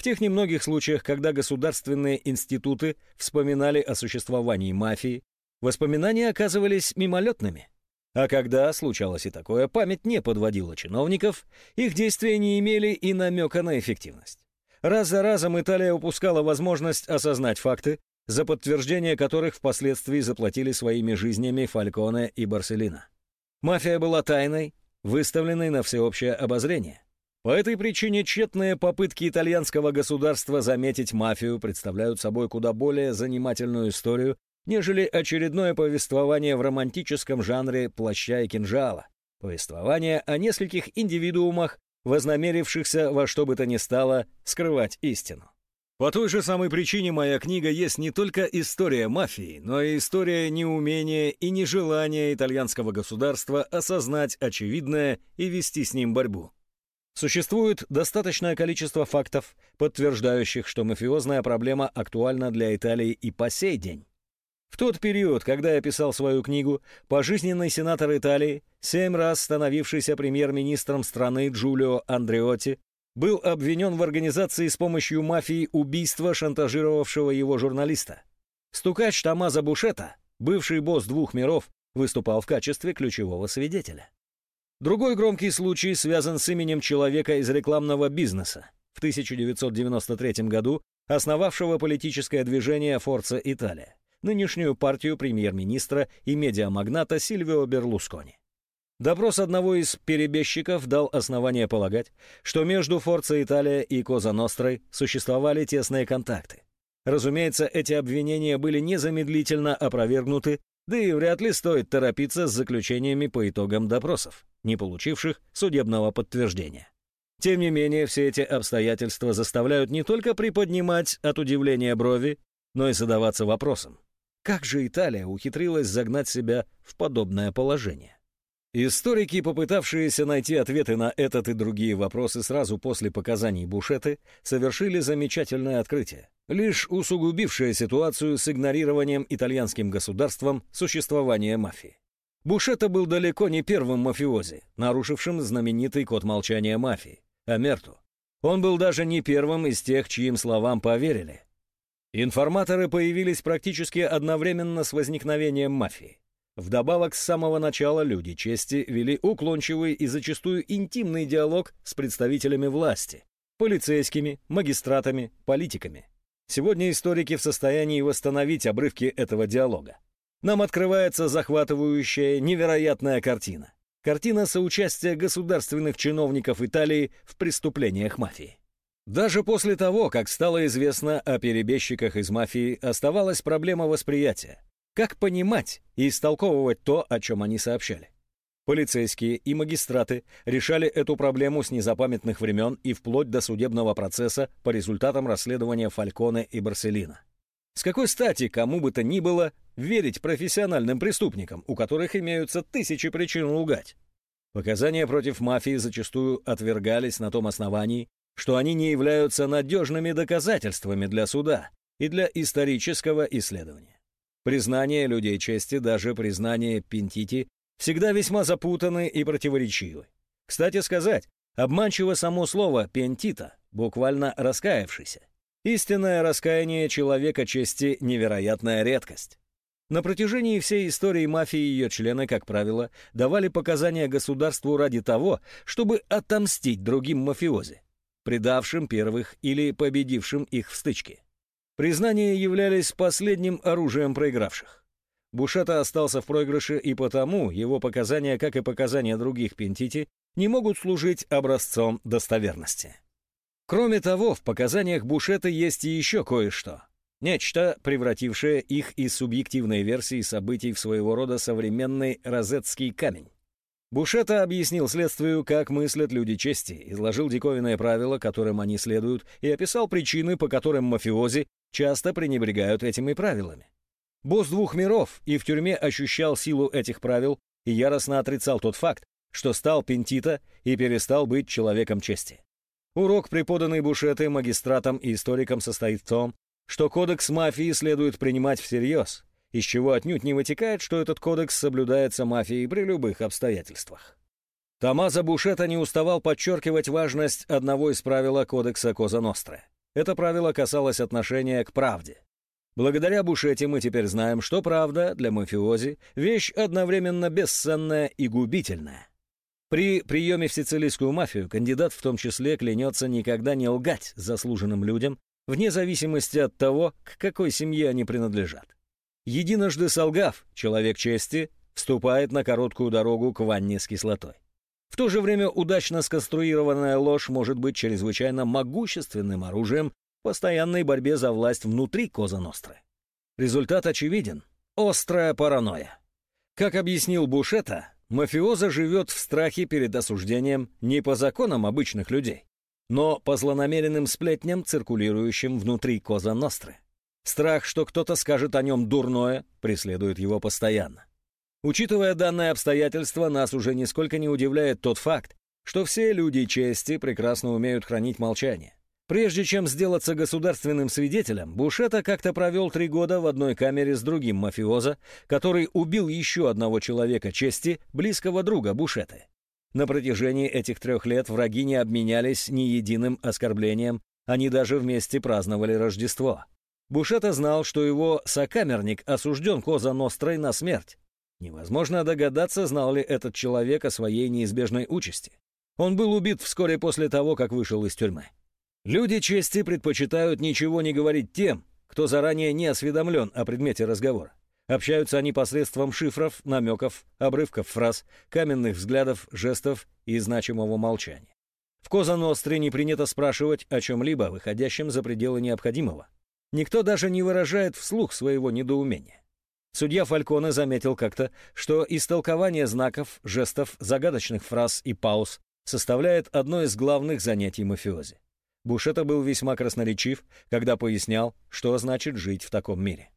В тех немногих случаях, когда государственные институты вспоминали о существовании мафии, воспоминания оказывались мимолетными. А когда, случалось и такое, память не подводила чиновников, их действия не имели и намека на эффективность. Раз за разом Италия упускала возможность осознать факты, за подтверждение которых впоследствии заплатили своими жизнями Фальконе и Барселина. Мафия была тайной, выставленной на всеобщее обозрение. По этой причине тщетные попытки итальянского государства заметить мафию представляют собой куда более занимательную историю, нежели очередное повествование в романтическом жанре «Плаща и кинжала», повествование о нескольких индивидуумах, вознамерившихся во что бы то ни стало скрывать истину. По той же самой причине моя книга есть не только история мафии, но и история неумения и нежелания итальянского государства осознать очевидное и вести с ним борьбу. Существует достаточное количество фактов, подтверждающих, что мафиозная проблема актуальна для Италии и по сей день. В тот период, когда я писал свою книгу, пожизненный сенатор Италии, семь раз становившийся премьер-министром страны Джулио Андреотти, был обвинен в организации с помощью мафии убийства шантажировавшего его журналиста. Стукач Тамаза Бушета, бывший босс двух миров, выступал в качестве ключевого свидетеля. Другой громкий случай связан с именем человека из рекламного бизнеса, в 1993 году основавшего политическое движение «Форца Италия», нынешнюю партию премьер-министра и медиамагната Сильвио Берлускони. Допрос одного из перебежчиков дал основание полагать, что между Форца Италия и Коза Нострой существовали тесные контакты. Разумеется, эти обвинения были незамедлительно опровергнуты, да и вряд ли стоит торопиться с заключениями по итогам допросов, не получивших судебного подтверждения. Тем не менее, все эти обстоятельства заставляют не только приподнимать от удивления брови, но и задаваться вопросом, как же Италия ухитрилась загнать себя в подобное положение? Историки, попытавшиеся найти ответы на этот и другие вопросы сразу после показаний Бушеты, совершили замечательное открытие, лишь усугубившее ситуацию с игнорированием итальянским государством существования мафии. Бушета был далеко не первым мафиози, нарушившим знаменитый код молчания мафии – Амерту. Он был даже не первым из тех, чьим словам поверили. Информаторы появились практически одновременно с возникновением мафии. Вдобавок, с самого начала люди чести вели уклончивый и зачастую интимный диалог с представителями власти, полицейскими, магистратами, политиками. Сегодня историки в состоянии восстановить обрывки этого диалога. Нам открывается захватывающая, невероятная картина. Картина соучастия государственных чиновников Италии в преступлениях мафии. Даже после того, как стало известно о перебежчиках из мафии, оставалась проблема восприятия. Как понимать и истолковывать то, о чем они сообщали? Полицейские и магистраты решали эту проблему с незапамятных времен и вплоть до судебного процесса по результатам расследования Фальконе и Барселина. С какой стати кому бы то ни было верить профессиональным преступникам, у которых имеются тысячи причин лгать? Показания против мафии зачастую отвергались на том основании, что они не являются надежными доказательствами для суда и для исторического исследования. Признание людей чести, даже признание Пентити, всегда весьма запутаны и противоречивы. Кстати сказать, обманчиво само слово «пентита», буквально «раскаявшийся». Истинное раскаяние человека чести – невероятная редкость. На протяжении всей истории мафии ее члены, как правило, давали показания государству ради того, чтобы отомстить другим мафиози, предавшим первых или победившим их в стычке. Признания являлись последним оружием проигравших. Бушата остался в проигрыше, и потому его показания, как и показания других Пентити, не могут служить образцом достоверности. Кроме того, в показаниях Бушета есть и еще кое-что. Нечто, превратившее их из субъективной версии событий в своего рода современный розетский камень. Бушета объяснил следствию, как мыслят люди чести, изложил диковинное правило, которым они следуют, и описал причины, по которым мафиози часто пренебрегают этими правилами. Босс двух миров и в тюрьме ощущал силу этих правил и яростно отрицал тот факт, что стал пентита и перестал быть человеком чести. Урок, преподанный Бушетой магистратам и историкам, состоит в том, что кодекс мафии следует принимать всерьез, из чего отнюдь не вытекает, что этот кодекс соблюдается мафией при любых обстоятельствах. Томазо Бушета не уставал подчеркивать важность одного из правил кодекса Коза Ностра. Это правило касалось отношения к правде. Благодаря Бушете мы теперь знаем, что правда для мафиози – вещь одновременно бесценная и губительная. При приеме в сицилийскую мафию кандидат в том числе клянется никогда не лгать заслуженным людям, вне зависимости от того, к какой семье они принадлежат. Единожды солгав, человек чести вступает на короткую дорогу к ванне с кислотой. В то же время удачно сконструированная ложь может быть чрезвычайно могущественным оружием в постоянной борьбе за власть внутри Коза Ностры. Результат очевиден – острая паранойя. Как объяснил Бушета, мафиоза живет в страхе перед осуждением не по законам обычных людей, но по злонамеренным сплетням, циркулирующим внутри Коза Ностры. Страх, что кто-то скажет о нем дурное, преследует его постоянно. Учитывая данное обстоятельство, нас уже нисколько не удивляет тот факт, что все люди чести прекрасно умеют хранить молчание. Прежде чем сделаться государственным свидетелем, Бушета как-то провел три года в одной камере с другим мафиоза, который убил еще одного человека чести, близкого друга Бушеты. На протяжении этих трех лет враги не обменялись ни единым оскорблением, они даже вместе праздновали Рождество. Бушета знал, что его сокамерник осужден Коза Нострой на смерть. Невозможно догадаться, знал ли этот человек о своей неизбежной участи. Он был убит вскоре после того, как вышел из тюрьмы. Люди чести предпочитают ничего не говорить тем, кто заранее не осведомлен о предмете разговора. Общаются они посредством шифров, намеков, обрывков фраз, каменных взглядов, жестов и значимого молчания. В Коза Ностре не принято спрашивать о чем-либо, выходящем за пределы необходимого. Никто даже не выражает вслух своего недоумения. Судья Фальконе заметил как-то, что истолкование знаков, жестов, загадочных фраз и пауз составляет одно из главных занятий мафиози. Бушета был весьма красноречив, когда пояснял, что значит жить в таком мире.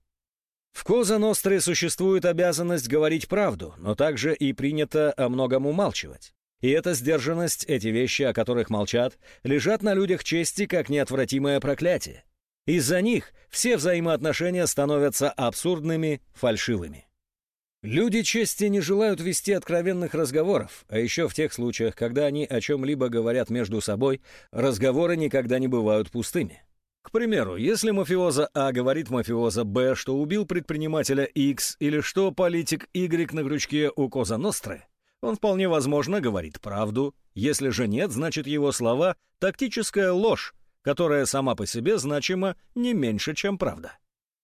В Коза Ностре существует обязанность говорить правду, но также и принято о многом умалчивать. И эта сдержанность, эти вещи, о которых молчат, лежат на людях чести как неотвратимое проклятие. Из-за них все взаимоотношения становятся абсурдными, фальшивыми. Люди чести не желают вести откровенных разговоров, а еще в тех случаях, когда они о чем-либо говорят между собой, разговоры никогда не бывают пустыми. К примеру, если мафиоза А говорит мафиоза Б, что убил предпринимателя X или что политик Y на крючке у Коза Ностры, он вполне возможно говорит правду, если же нет, значит его слова – тактическая ложь, которая сама по себе значима не меньше, чем правда.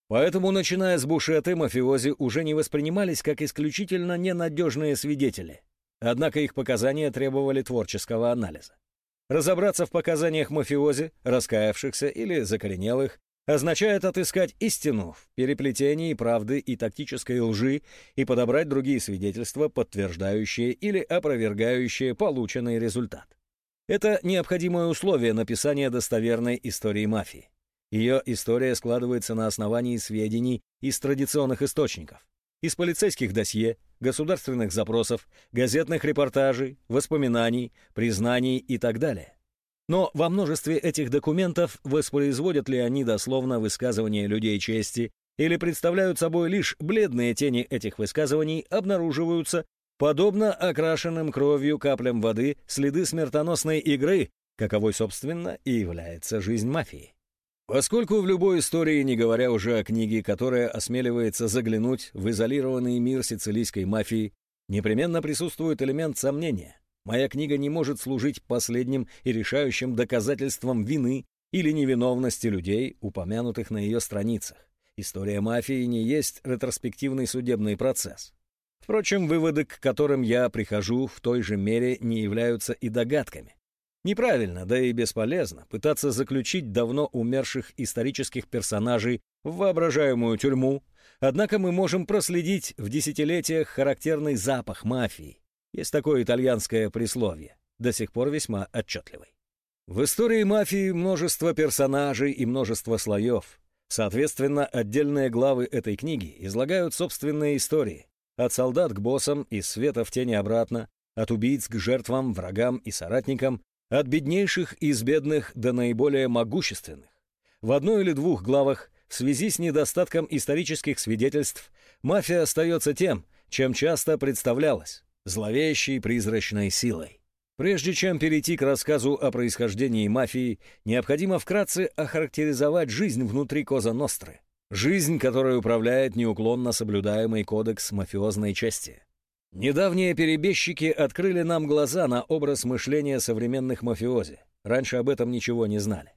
Поэтому, начиная с Бушеты, мафиози уже не воспринимались как исключительно ненадежные свидетели. Однако их показания требовали творческого анализа. Разобраться в показаниях мафиози, раскаявшихся или закоренелых, означает отыскать истину в переплетении правды и тактической лжи и подобрать другие свидетельства, подтверждающие или опровергающие полученный результат. Это необходимое условие написания достоверной истории мафии. Ее история складывается на основании сведений из традиционных источников, из полицейских досье, государственных запросов, газетных репортажей, воспоминаний, признаний и так далее. Но во множестве этих документов воспроизводят ли они дословно высказывания людей чести или представляют собой лишь бледные тени этих высказываний, обнаруживаются Подобно окрашенным кровью каплям воды следы смертоносной игры, каковой, собственно, и является жизнь мафии. Поскольку в любой истории, не говоря уже о книге, которая осмеливается заглянуть в изолированный мир сицилийской мафии, непременно присутствует элемент сомнения. Моя книга не может служить последним и решающим доказательством вины или невиновности людей, упомянутых на ее страницах. История мафии не есть ретроспективный судебный процесс. Впрочем, выводы, к которым я прихожу, в той же мере не являются и догадками. Неправильно, да и бесполезно пытаться заключить давно умерших исторических персонажей в воображаемую тюрьму, однако мы можем проследить в десятилетиях характерный запах мафии. Есть такое итальянское присловие, до сих пор весьма отчетливый. В истории мафии множество персонажей и множество слоев. Соответственно, отдельные главы этой книги излагают собственные истории, от солдат к боссам, из света в тени обратно, от убийц к жертвам, врагам и соратникам, от беднейших из бедных до наиболее могущественных. В одной или двух главах, в связи с недостатком исторических свидетельств, мафия остается тем, чем часто представлялась – зловещей призрачной силой. Прежде чем перейти к рассказу о происхождении мафии, необходимо вкратце охарактеризовать жизнь внутри Коза Ностры. Жизнь, которой управляет неуклонно соблюдаемый кодекс мафиозной части. Недавние перебежчики открыли нам глаза на образ мышления современных мафиози. Раньше об этом ничего не знали.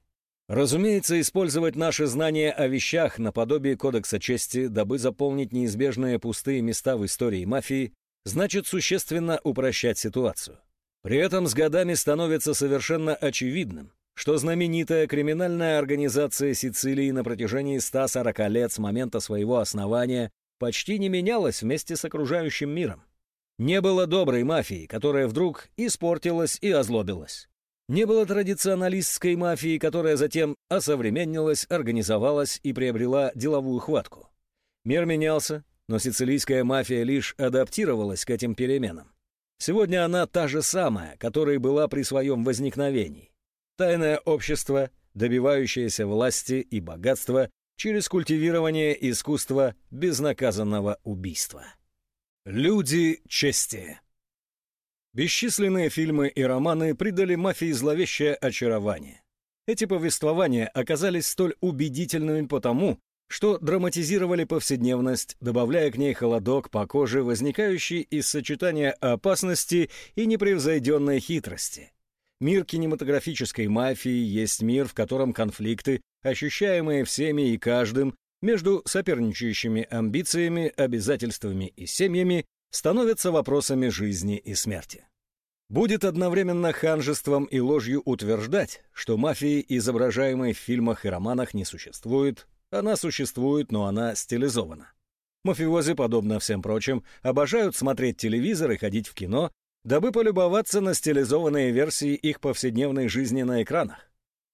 Разумеется, использовать наши знания о вещах наподобие Кодекса чести, дабы заполнить неизбежные пустые места в истории мафии, значит существенно упрощать ситуацию. При этом с годами становится совершенно очевидным, что знаменитая криминальная организация Сицилии на протяжении 140 лет с момента своего основания почти не менялась вместе с окружающим миром. Не было доброй мафии, которая вдруг испортилась и озлобилась. Не было традиционалистской мафии, которая затем осовременилась, организовалась и приобрела деловую хватку. Мир менялся, но сицилийская мафия лишь адаптировалась к этим переменам. Сегодня она та же самая, которой была при своем возникновении. Тайное общество, добивающееся власти и богатства через культивирование искусства безнаказанного убийства. Люди чести Бесчисленные фильмы и романы придали мафии зловещее очарование. Эти повествования оказались столь убедительными потому, что драматизировали повседневность, добавляя к ней холодок по коже, возникающий из сочетания опасности и непревзойденной хитрости. Мир кинематографической мафии есть мир, в котором конфликты, ощущаемые всеми и каждым, между соперничающими амбициями, обязательствами и семьями, становятся вопросами жизни и смерти. Будет одновременно ханжеством и ложью утверждать, что мафии, изображаемой в фильмах и романах, не существует. Она существует, но она стилизована. Мафиози, подобно всем прочим, обожают смотреть телевизор и ходить в кино, дабы полюбоваться на стилизованные версии их повседневной жизни на экранах.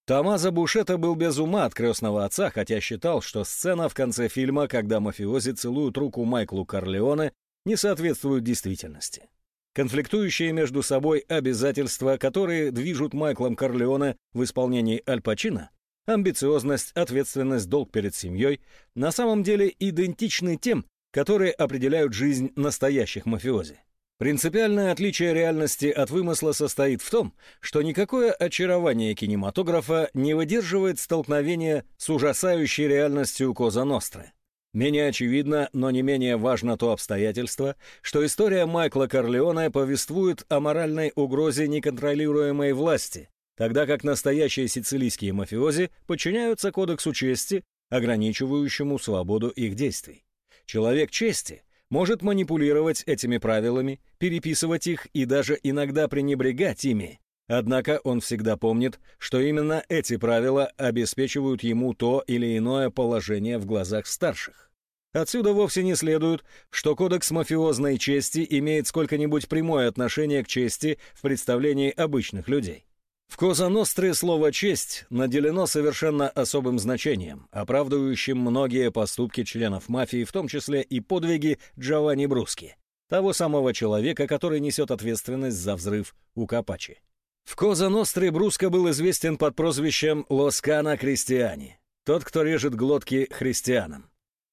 Томазо Бушета был без ума от крестного отца, хотя считал, что сцена в конце фильма, когда мафиози целуют руку Майклу Корлеоне, не соответствуют действительности. Конфликтующие между собой обязательства, которые движут Майклом Корлеоне в исполнении Аль Пачино, амбициозность, ответственность, долг перед семьей, на самом деле идентичны тем, которые определяют жизнь настоящих мафиози. Принципиальное отличие реальности от вымысла состоит в том, что никакое очарование кинематографа не выдерживает столкновения с ужасающей реальностью Коза Ностры. Менее очевидно, но не менее важно то обстоятельство, что история Майкла Корлеоне повествует о моральной угрозе неконтролируемой власти, тогда как настоящие сицилийские мафиози подчиняются кодексу чести, ограничивающему свободу их действий. Человек чести может манипулировать этими правилами, переписывать их и даже иногда пренебрегать ими, Однако он всегда помнит, что именно эти правила обеспечивают ему то или иное положение в глазах старших. Отсюда вовсе не следует, что кодекс мафиозной чести имеет сколько-нибудь прямое отношение к чести в представлении обычных людей. В Коза Ностре слово «честь» наделено совершенно особым значением, оправдывающим многие поступки членов мафии, в том числе и подвиги Джованни Бруски, того самого человека, который несет ответственность за взрыв у Капачи. В Коза Ностре Бруско был известен под прозвищем Лоскана Кристиани, тот, кто режет глотки христианам.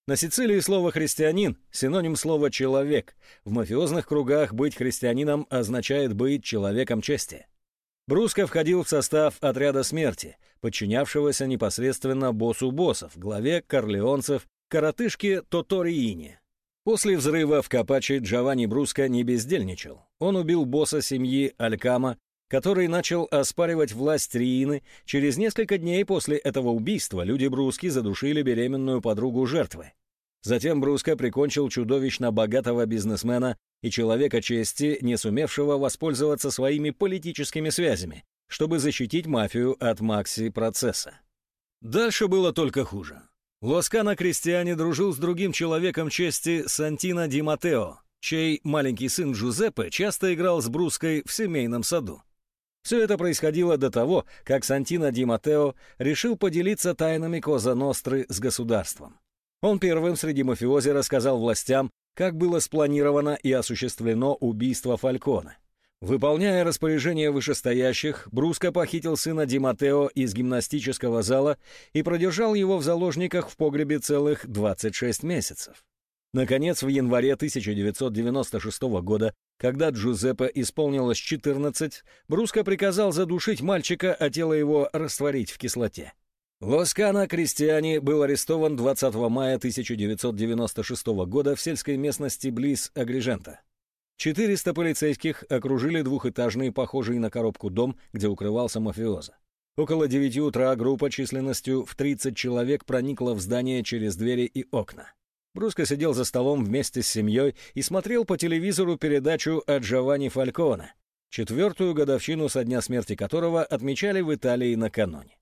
На Сицилии слово «христианин» — синоним слова «человек». В мафиозных кругах быть христианином означает быть человеком чести. Бруско входил в состав отряда смерти, подчинявшегося непосредственно боссу боссов, главе корлеонцев, коротышке Тоториине. После взрыва в Капачи Джованни Бруско не бездельничал. Он убил босса семьи Алькама, который начал оспаривать власть Риины, через несколько дней после этого убийства люди Бруски задушили беременную подругу жертвы. Затем Бруско прикончил чудовищно богатого бизнесмена и человека чести, не сумевшего воспользоваться своими политическими связями, чтобы защитить мафию от Макси-процесса. Дальше было только хуже. Лоскано Кристиане дружил с другим человеком чести Сантино Ди Матео, чей маленький сын Джузеппе часто играл с Бруской в семейном саду. Все это происходило до того, как Сантино Ди Матео решил поделиться тайнами Коза Ностры с государством. Он первым среди мафиози рассказал властям, как было спланировано и осуществлено убийство Фалькона. Выполняя распоряжение вышестоящих, Бруско похитил сына Ди Матео из гимнастического зала и продержал его в заложниках в погребе целых 26 месяцев. Наконец, в январе 1996 года, когда Джузеппе исполнилось 14, Бруско приказал задушить мальчика, а тело его растворить в кислоте. Лоскана Кристиани был арестован 20 мая 1996 года в сельской местности близ Агрижента. 400 полицейских окружили двухэтажный, похожий на коробку дом, где укрывался мафиоза. Около 9 утра группа численностью в 30 человек проникла в здание через двери и окна. Бруско сидел за столом вместе с семьей и смотрел по телевизору передачу о Джованни Фальконе, четвертую годовщину со дня смерти которого отмечали в Италии накануне.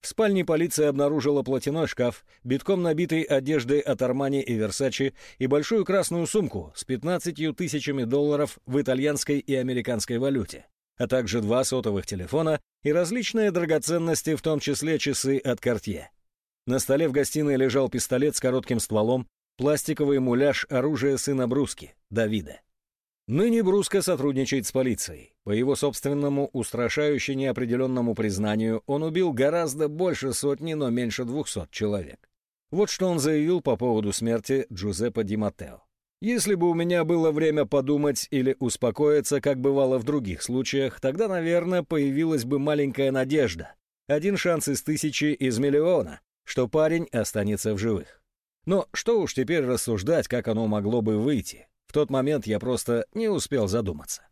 В спальне полиция обнаружила платяной шкаф, битком набитый одеждой от Армани и Версачи и большую красную сумку с 15 тысячами долларов в итальянской и американской валюте, а также два сотовых телефона и различные драгоценности, в том числе часы от Cartier. На столе в гостиной лежал пистолет с коротким стволом, пластиковый муляж оружия сына Бруски, Давида. Ныне Бруско сотрудничает с полицией. По его собственному устрашающе неопределенному признанию, он убил гораздо больше сотни, но меньше двухсот человек. Вот что он заявил по поводу смерти Джузеппе Ди Маттео. «Если бы у меня было время подумать или успокоиться, как бывало в других случаях, тогда, наверное, появилась бы маленькая надежда. Один шанс из тысячи из миллиона, что парень останется в живых. Но что уж теперь рассуждать, как оно могло бы выйти. В тот момент я просто не успел задуматься.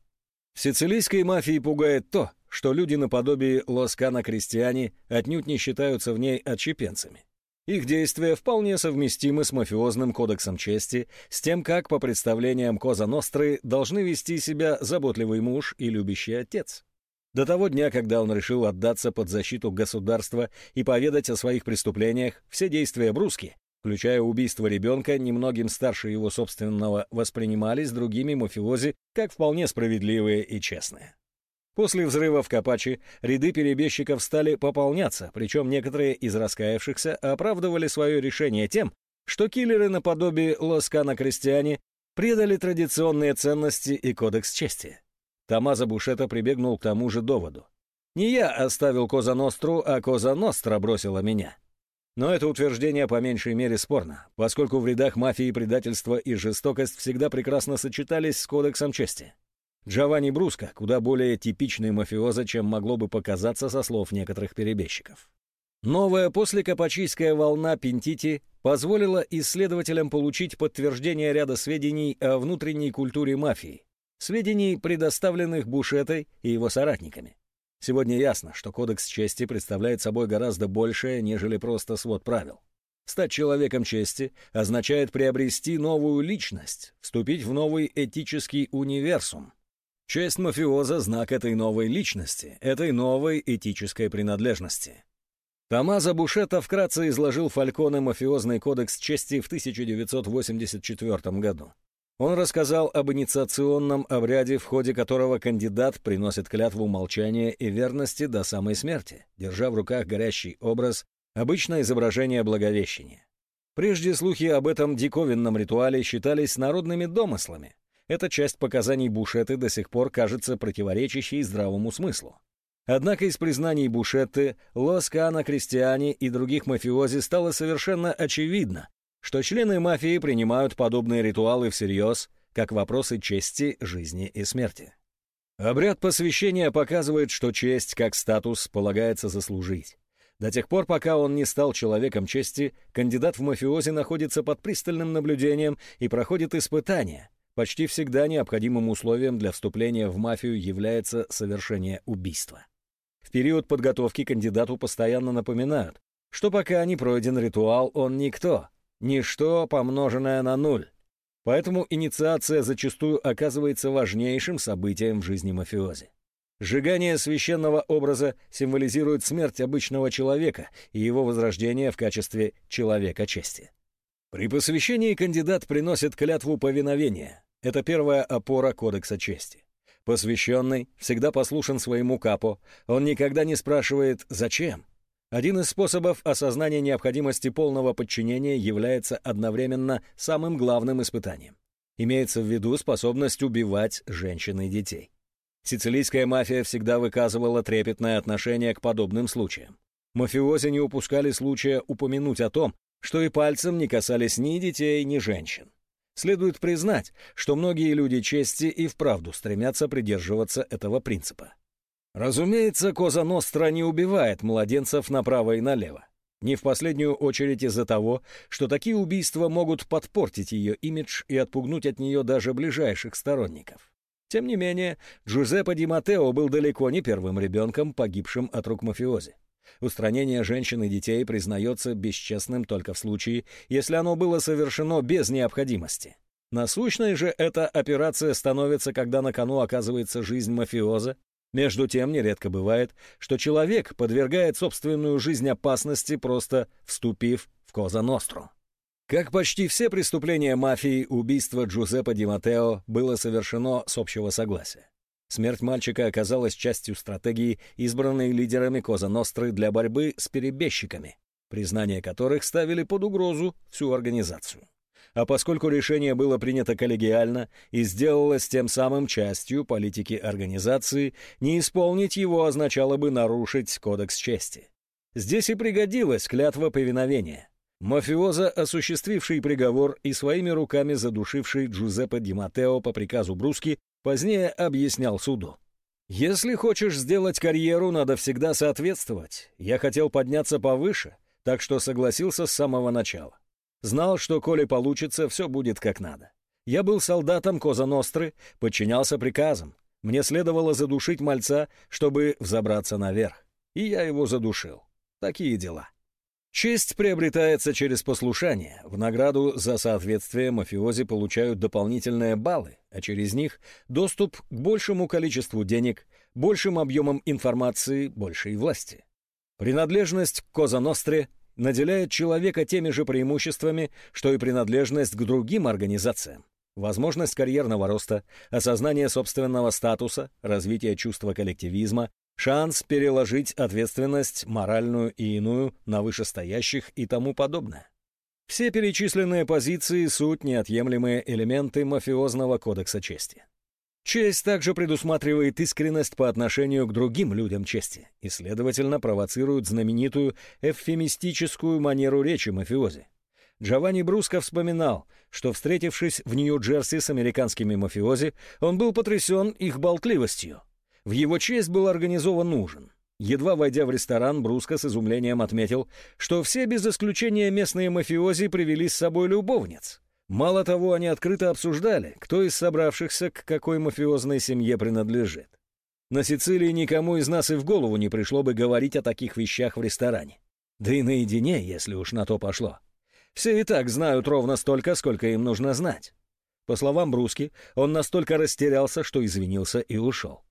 В сицилийской мафии пугает то, что люди наподобие Лоскана Кристиани отнюдь не считаются в ней отщепенцами. Их действия вполне совместимы с мафиозным кодексом чести, с тем, как, по представлениям Коза Ностры, должны вести себя заботливый муж и любящий отец. До того дня, когда он решил отдаться под защиту государства и поведать о своих преступлениях, все действия Бруски включая убийство ребенка, немногим старше его собственного, воспринимались другими мафиози как вполне справедливые и честные. После взрыва в Капачи ряды перебежчиков стали пополняться, причем некоторые из раскаявшихся оправдывали свое решение тем, что киллеры наподобие Лоскана Крестьяне предали традиционные ценности и кодекс чести. Тамаза Бушета прибегнул к тому же доводу. «Не я оставил Коза Ностру, а Коза Ностра бросила меня». Но это утверждение по меньшей мере спорно, поскольку в рядах мафии предательство и жестокость всегда прекрасно сочетались с кодексом чести. Джованни Бруско куда более типичный мафиоза, чем могло бы показаться со слов некоторых перебежчиков. Новая послекапачийская волна Пентити позволила исследователям получить подтверждение ряда сведений о внутренней культуре мафии, сведений, предоставленных Бушетой и его соратниками. Сегодня ясно, что кодекс чести представляет собой гораздо большее, нежели просто свод правил. Стать человеком чести означает приобрести новую личность, вступить в новый этический универсум. Честь мафиоза — знак этой новой личности, этой новой этической принадлежности. Томазо Бушета вкратце изложил Фальконе мафиозный кодекс чести в 1984 году. Он рассказал об инициационном обряде, в ходе которого кандидат приносит клятву молчания и верности до самой смерти, держа в руках горящий образ, обычно изображение Благовещения. Прежде слухи об этом диковинном ритуале считались народными домыслами. Эта часть показаний Бушеты до сих пор кажется противоречащей здравому смыслу. Однако из признаний Бушетты, Лоскана Кристиани и других мафиози стало совершенно очевидно, что члены мафии принимают подобные ритуалы всерьез, как вопросы чести, жизни и смерти. Обряд посвящения показывает, что честь как статус полагается заслужить. До тех пор, пока он не стал человеком чести, кандидат в мафиози находится под пристальным наблюдением и проходит испытания. Почти всегда необходимым условием для вступления в мафию является совершение убийства. В период подготовки кандидату постоянно напоминают, что пока не пройден ритуал, он никто, ничто, помноженное на нуль. Поэтому инициация зачастую оказывается важнейшим событием в жизни мафиози. Сжигание священного образа символизирует смерть обычного человека и его возрождение в качестве человека чести. При посвящении кандидат приносит клятву повиновения. Это первая опора Кодекса чести. Посвященный всегда послушен своему капо, он никогда не спрашивает «зач?», один из способов осознания необходимости полного подчинения является одновременно самым главным испытанием. Имеется в виду способность убивать женщин и детей. Сицилийская мафия всегда выказывала трепетное отношение к подобным случаям. Мафиози не упускали случая упомянуть о том, что и пальцем не касались ни детей, ни женщин. Следует признать, что многие люди чести и вправду стремятся придерживаться этого принципа. Разумеется, Коза Ностра не убивает младенцев направо и налево. Не в последнюю очередь из-за того, что такие убийства могут подпортить ее имидж и отпугнуть от нее даже ближайших сторонников. Тем не менее, Джузеппе Ди Матео был далеко не первым ребенком, погибшим от рук мафиози. Устранение женщин и детей признается бесчестным только в случае, если оно было совершено без необходимости. Насущной же эта операция становится, когда на кону оказывается жизнь мафиоза. Между тем, нередко бывает, что человек подвергает собственную жизнь опасности, просто вступив в Коза Ностру. Как почти все преступления мафии, убийство Джузеппе Ди Матео было совершено с общего согласия. Смерть мальчика оказалась частью стратегии, избранной лидерами Коза Ностры для борьбы с перебежчиками, признание которых ставили под угрозу всю организацию. А поскольку решение было принято коллегиально и сделалось тем самым частью политики организации, не исполнить его означало бы нарушить кодекс чести. Здесь и пригодилась клятва повиновения. Мафиоза, осуществивший приговор и своими руками задушивший Джузеппе Ди Матео по приказу Бруски, Позднее объяснял суду. «Если хочешь сделать карьеру, надо всегда соответствовать. Я хотел подняться повыше, так что согласился с самого начала. Знал, что, коли получится, все будет как надо. Я был солдатом Коза Ностры, подчинялся приказам. Мне следовало задушить мальца, чтобы взобраться наверх. И я его задушил. Такие дела». Честь приобретается через послушание. В награду за соответствие мафиози получают дополнительные баллы, а через них доступ к большему количеству денег, большим объемам информации, большей власти. Принадлежность к Коза Ностре наделяет человека теми же преимуществами, что и принадлежность к другим организациям. Возможность карьерного роста, осознание собственного статуса, развитие чувства коллективизма, шанс переложить ответственность, моральную и иную, на вышестоящих и тому подобное. Все перечисленные позиции — суть неотъемлемые элементы мафиозного кодекса чести. Честь также предусматривает искренность по отношению к другим людям чести и, следовательно, провоцирует знаменитую эвфемистическую манеру речи мафиози. Джованни Бруско вспоминал, что, встретившись в Нью-Джерси с американскими мафиози, он был потрясен их болтливостью. В его честь был организован ужин. Едва войдя в ресторан, Бруско с изумлением отметил, что все без исключения местные мафиози привели с собой любовниц. Мало того, они открыто обсуждали, кто из собравшихся к какой мафиозной семье принадлежит. На Сицилии никому из нас и в голову не пришло бы говорить о таких вещах в ресторане. Да и наедине, если уж на то пошло. Все и так знают ровно столько, сколько им нужно знать. По словам Бруски, он настолько растерялся, что извинился и ушел.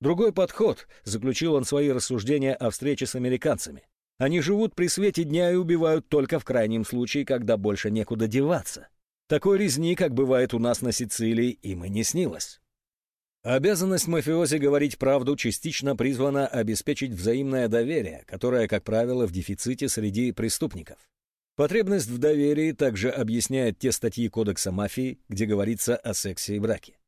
Другой подход, заключил он свои рассуждения о встрече с американцами. Они живут при свете дня и убивают только в крайнем случае, когда больше некуда деваться. Такой резни, как бывает у нас на Сицилии, им и не снилось. Обязанность мафиози говорить правду частично призвана обеспечить взаимное доверие, которое, как правило, в дефиците среди преступников. Потребность в доверии также объясняет те статьи Кодекса мафии, где говорится о сексе и браке.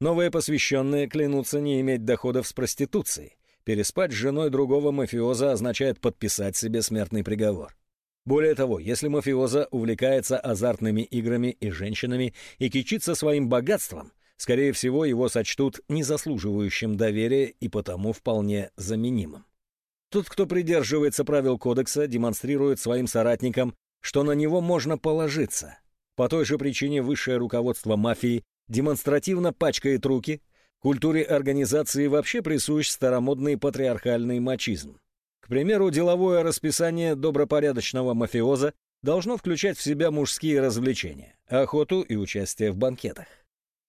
Новые посвященные клянутся не иметь доходов с проституцией. Переспать с женой другого мафиоза означает подписать себе смертный приговор. Более того, если мафиоза увлекается азартными играми и женщинами и кичится своим богатством, скорее всего, его сочтут незаслуживающим доверия и потому вполне заменимым. Тот, кто придерживается правил кодекса, демонстрирует своим соратникам, что на него можно положиться. По той же причине высшее руководство мафии демонстративно пачкает руки, культуре организации вообще присущ старомодный патриархальный мачизм. Примеру, деловое расписание добропорядочного мафиоза должно включать в себя мужские развлечения, охоту и участие в банкетах.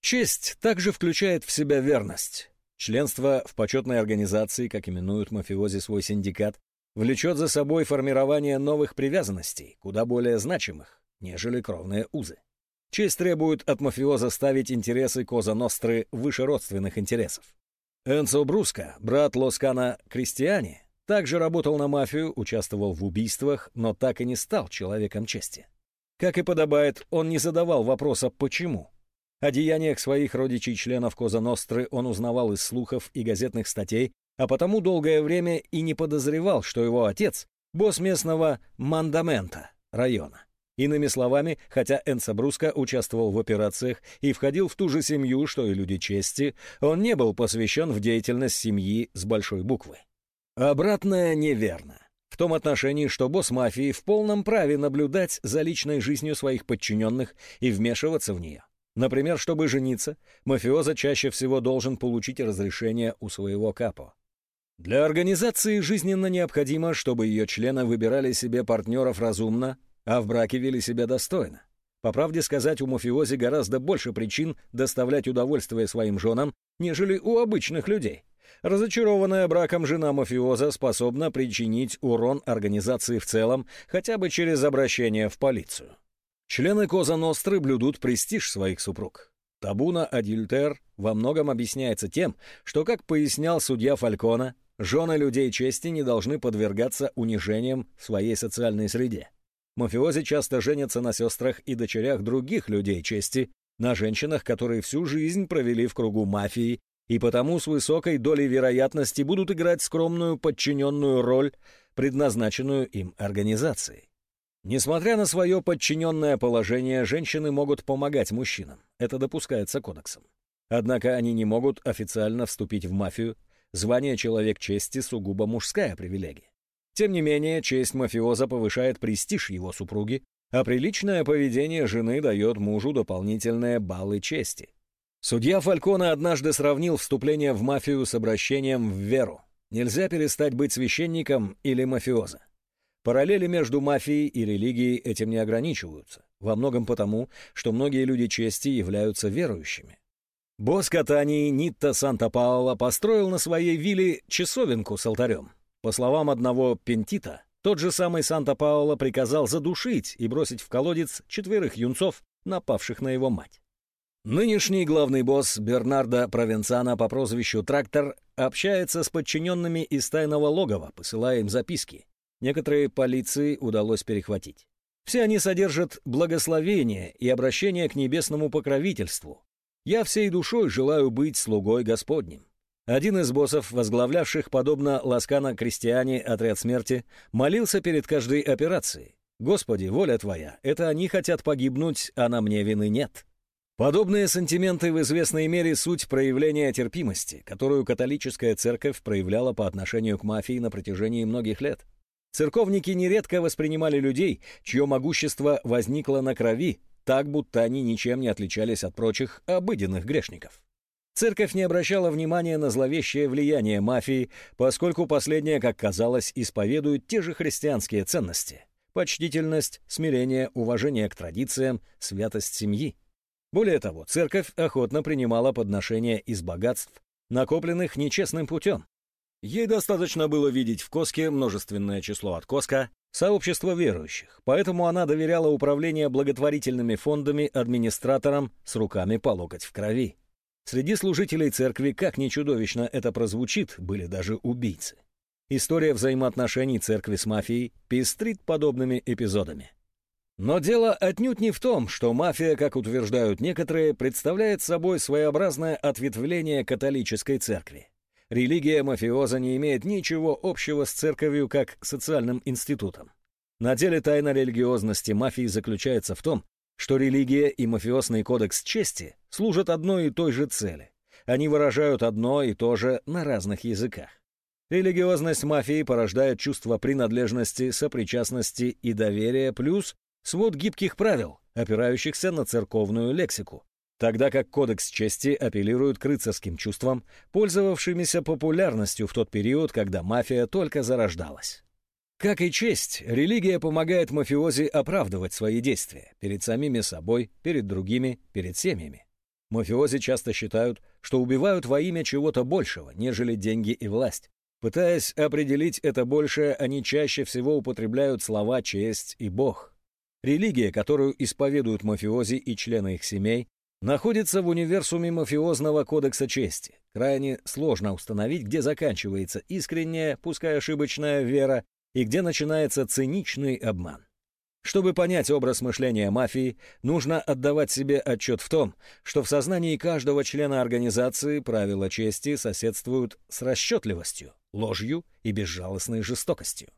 Честь также включает в себя верность. Членство в почетной организации, как именуют мафиози свой синдикат, влечет за собой формирование новых привязанностей, куда более значимых, нежели кровные узы. Честь требует от мафиоза ставить интересы Коза Ностры выше родственных интересов. Энцо Бруско, брат Лоскана Кристиани, также работал на мафию, участвовал в убийствах, но так и не стал человеком чести. Как и подобает, он не задавал вопроса «почему?». О деяниях своих родичей-членов Коза Ностры он узнавал из слухов и газетных статей, а потому долгое время и не подозревал, что его отец — босс местного Мандамента района. Иными словами, хотя Энса Бруско участвовал в операциях и входил в ту же семью, что и люди чести, он не был посвящен в деятельность семьи с большой буквы. Обратное неверно. В том отношении, что босс мафии в полном праве наблюдать за личной жизнью своих подчиненных и вмешиваться в нее. Например, чтобы жениться, мафиоза чаще всего должен получить разрешение у своего капо. Для организации жизненно необходимо, чтобы ее члены выбирали себе партнеров разумно, а в браке вели себя достойно. По правде сказать, у мафиози гораздо больше причин доставлять удовольствие своим женам, нежели у обычных людей. Разочарованная браком жена мафиоза способна причинить урон организации в целом, хотя бы через обращение в полицию. Члены Коза Ностры блюдут престиж своих супруг. Табуна Адюльтер во многом объясняется тем, что, как пояснял судья Фалькона, жены людей чести не должны подвергаться унижениям в своей социальной среде. Мафиози часто женятся на сестрах и дочерях других людей чести, на женщинах, которые всю жизнь провели в кругу мафии и потому с высокой долей вероятности будут играть скромную подчиненную роль, предназначенную им организацией. Несмотря на свое подчиненное положение, женщины могут помогать мужчинам. Это допускается кодексом. Однако они не могут официально вступить в мафию. Звание «человек чести» сугубо мужская привилегия. Тем не менее, честь мафиоза повышает престиж его супруги, а приличное поведение жены дает мужу дополнительные баллы чести. Судья Фалькона однажды сравнил вступление в мафию с обращением в веру. Нельзя перестать быть священником или мафиоза. Параллели между мафией и религией этим не ограничиваются, во многом потому, что многие люди чести являются верующими. Босс Катании Нитта Санта-Паула построил на своей вилле часовенку с алтарем. По словам одного Пентита, тот же самый Санта-Паула приказал задушить и бросить в колодец четверых юнцов, напавших на его мать. Нынешний главный босс Бернардо Провенцано по прозвищу Трактор общается с подчиненными из тайного логова, посылая им записки, Некоторые полиции удалось перехватить. Все они содержат благословение и обращение к небесному покровительству. Я всей душой желаю быть слугой Господним. Один из боссов, возглавлявших, подобно Ласкана Крестьяне, отряд смерти, молился перед каждой операцией. «Господи, воля Твоя, это они хотят погибнуть, а на мне вины нет». Подобные сантименты в известной мере суть проявления терпимости, которую католическая церковь проявляла по отношению к мафии на протяжении многих лет. Церковники нередко воспринимали людей, чье могущество возникло на крови, так, будто они ничем не отличались от прочих обыденных грешников. Церковь не обращала внимания на зловещее влияние мафии, поскольку последняя, как казалось, исповедует те же христианские ценности – почтительность, смирение, уважение к традициям, святость семьи. Более того, церковь охотно принимала подношения из богатств, накопленных нечестным путем, Ей достаточно было видеть в Коске множественное число от Коска, сообщество верующих, поэтому она доверяла управление благотворительными фондами администраторам с руками по локоть в крови. Среди служителей церкви, как ни чудовищно это прозвучит, были даже убийцы. История взаимоотношений церкви с мафией пестрит подобными эпизодами. Но дело отнюдь не в том, что мафия, как утверждают некоторые, представляет собой своеобразное ответвление католической церкви. Религия мафиоза не имеет ничего общего с церковью как социальным институтом. На деле тайна религиозности мафии заключается в том, что религия и мафиозный кодекс чести служат одной и той же цели. Они выражают одно и то же на разных языках. Религиозность мафии порождает чувство принадлежности, сопричастности и доверия, плюс свод гибких правил, опирающихся на церковную лексику, тогда как Кодекс чести апеллирует к рыцарским чувствам, пользовавшимися популярностью в тот период, когда мафия только зарождалась. Как и честь, религия помогает мафиози оправдывать свои действия перед самими собой, перед другими, перед семьями. Мафиози часто считают, что убивают во имя чего-то большего, нежели деньги и власть. Пытаясь определить это большее, они чаще всего употребляют слова «честь» и «бог». Религия, которую исповедуют мафиози и члены их семей, находится в универсуме мафиозного кодекса чести. Крайне сложно установить, где заканчивается искренняя, пускай ошибочная вера, и где начинается циничный обман. Чтобы понять образ мышления мафии, нужно отдавать себе отчет в том, что в сознании каждого члена организации правила чести соседствуют с расчетливостью, ложью и безжалостной жестокостью.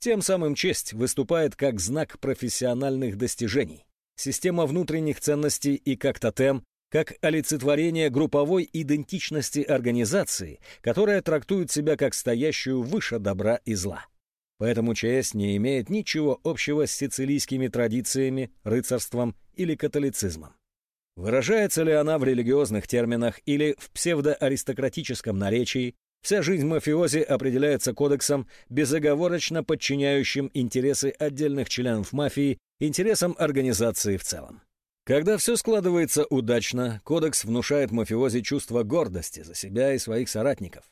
Тем самым честь выступает как знак профессиональных достижений, система внутренних ценностей и как тотем, как олицетворение групповой идентичности организации, которая трактует себя как стоящую выше добра и зла. Поэтому честь не имеет ничего общего с сицилийскими традициями, рыцарством или католицизмом. Выражается ли она в религиозных терминах или в псевдоаристократическом наречии, вся жизнь мафиози определяется кодексом, безоговорочно подчиняющим интересы отдельных членов мафии интересам организации в целом. Когда все складывается удачно, кодекс внушает мафиози чувство гордости за себя и своих соратников.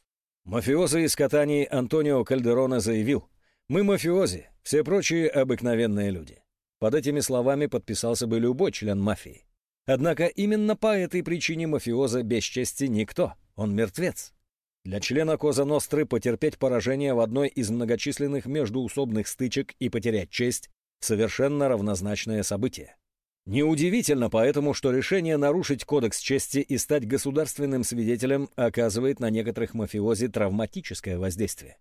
Мафиоза из Катании Антонио Кальдерона заявил, «Мы мафиози, все прочие обыкновенные люди». Под этими словами подписался бы любой член мафии. Однако именно по этой причине мафиоза без чести никто, он мертвец. Для члена Коза Ностры потерпеть поражение в одной из многочисленных междуусобных стычек и потерять честь — совершенно равнозначное событие. Неудивительно поэтому, что решение нарушить кодекс чести и стать государственным свидетелем оказывает на некоторых мафиози травматическое воздействие.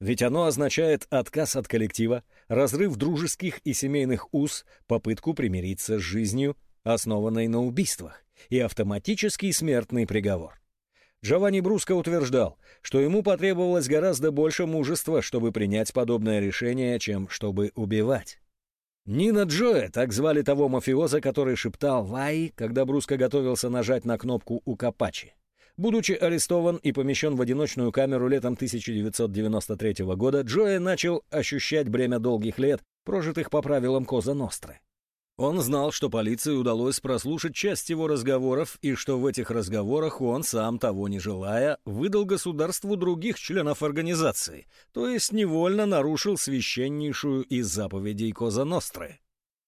Ведь оно означает отказ от коллектива, разрыв дружеских и семейных уз, попытку примириться с жизнью, основанной на убийствах, и автоматический смертный приговор. Джованни Бруско утверждал, что ему потребовалось гораздо больше мужества, чтобы принять подобное решение, чем чтобы убивать. Нина Джоэ, так звали того мафиоза, который шептал «Вай», когда Бруско готовился нажать на кнопку у Капачи. Будучи арестован и помещен в одиночную камеру летом 1993 года, Джоэ начал ощущать бремя долгих лет, прожитых по правилам Коза Ностры. Он знал, что полиции удалось прослушать часть его разговоров и что в этих разговорах он, сам того не желая, выдал государству других членов организации, то есть невольно нарушил священнейшую из заповедей Коза Ностры.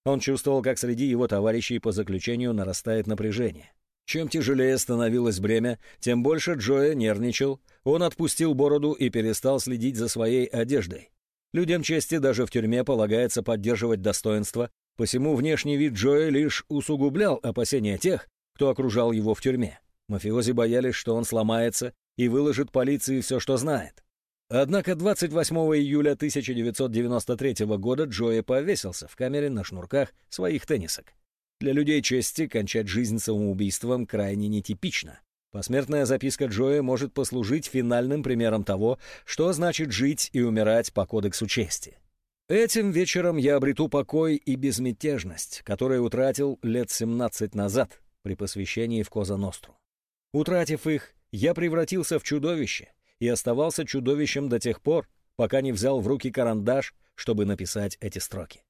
Он чувствовал, как среди его товарищей по заключению нарастает напряжение. Чем тяжелее становилось бремя, тем больше Джоя нервничал, он отпустил бороду и перестал следить за своей одеждой. Людям чести даже в тюрьме полагается поддерживать достоинство, Посему внешний вид Джоя лишь усугублял опасения тех, кто окружал его в тюрьме. Мафиози боялись, что он сломается и выложит полиции все, что знает. Однако 28 июля 1993 года Джоя повесился в камере на шнурках своих теннисок. Для людей чести кончать жизнь самоубийством крайне нетипично. Посмертная записка Джоя может послужить финальным примером того, что значит жить и умирать по кодексу чести. Этим вечером я обрету покой и безмятежность, которые утратил лет 17 назад при посвящении в Коза Ностру. Утратив их, я превратился в чудовище и оставался чудовищем до тех пор, пока не взял в руки карандаш, чтобы написать эти строки.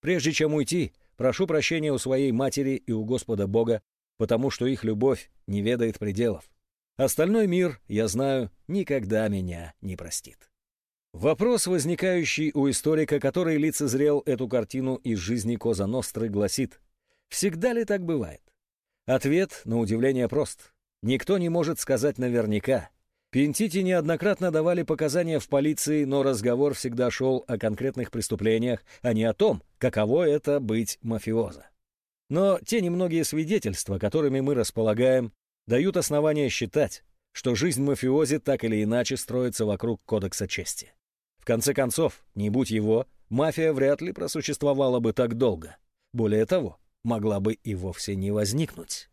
Прежде чем уйти, прошу прощения у своей матери и у Господа Бога, потому что их любовь не ведает пределов. Остальной мир, я знаю, никогда меня не простит. Вопрос, возникающий у историка, который лицезрел эту картину из жизни Коза Ностры, гласит, всегда ли так бывает? Ответ, на удивление, прост. Никто не может сказать наверняка. Пентити неоднократно давали показания в полиции, но разговор всегда шел о конкретных преступлениях, а не о том, каково это быть мафиоза. Но те немногие свидетельства, которыми мы располагаем, дают основания считать, что жизнь мафиози так или иначе строится вокруг кодекса чести. В конце концов, не будь его, мафия вряд ли просуществовала бы так долго. Более того, могла бы и вовсе не возникнуть.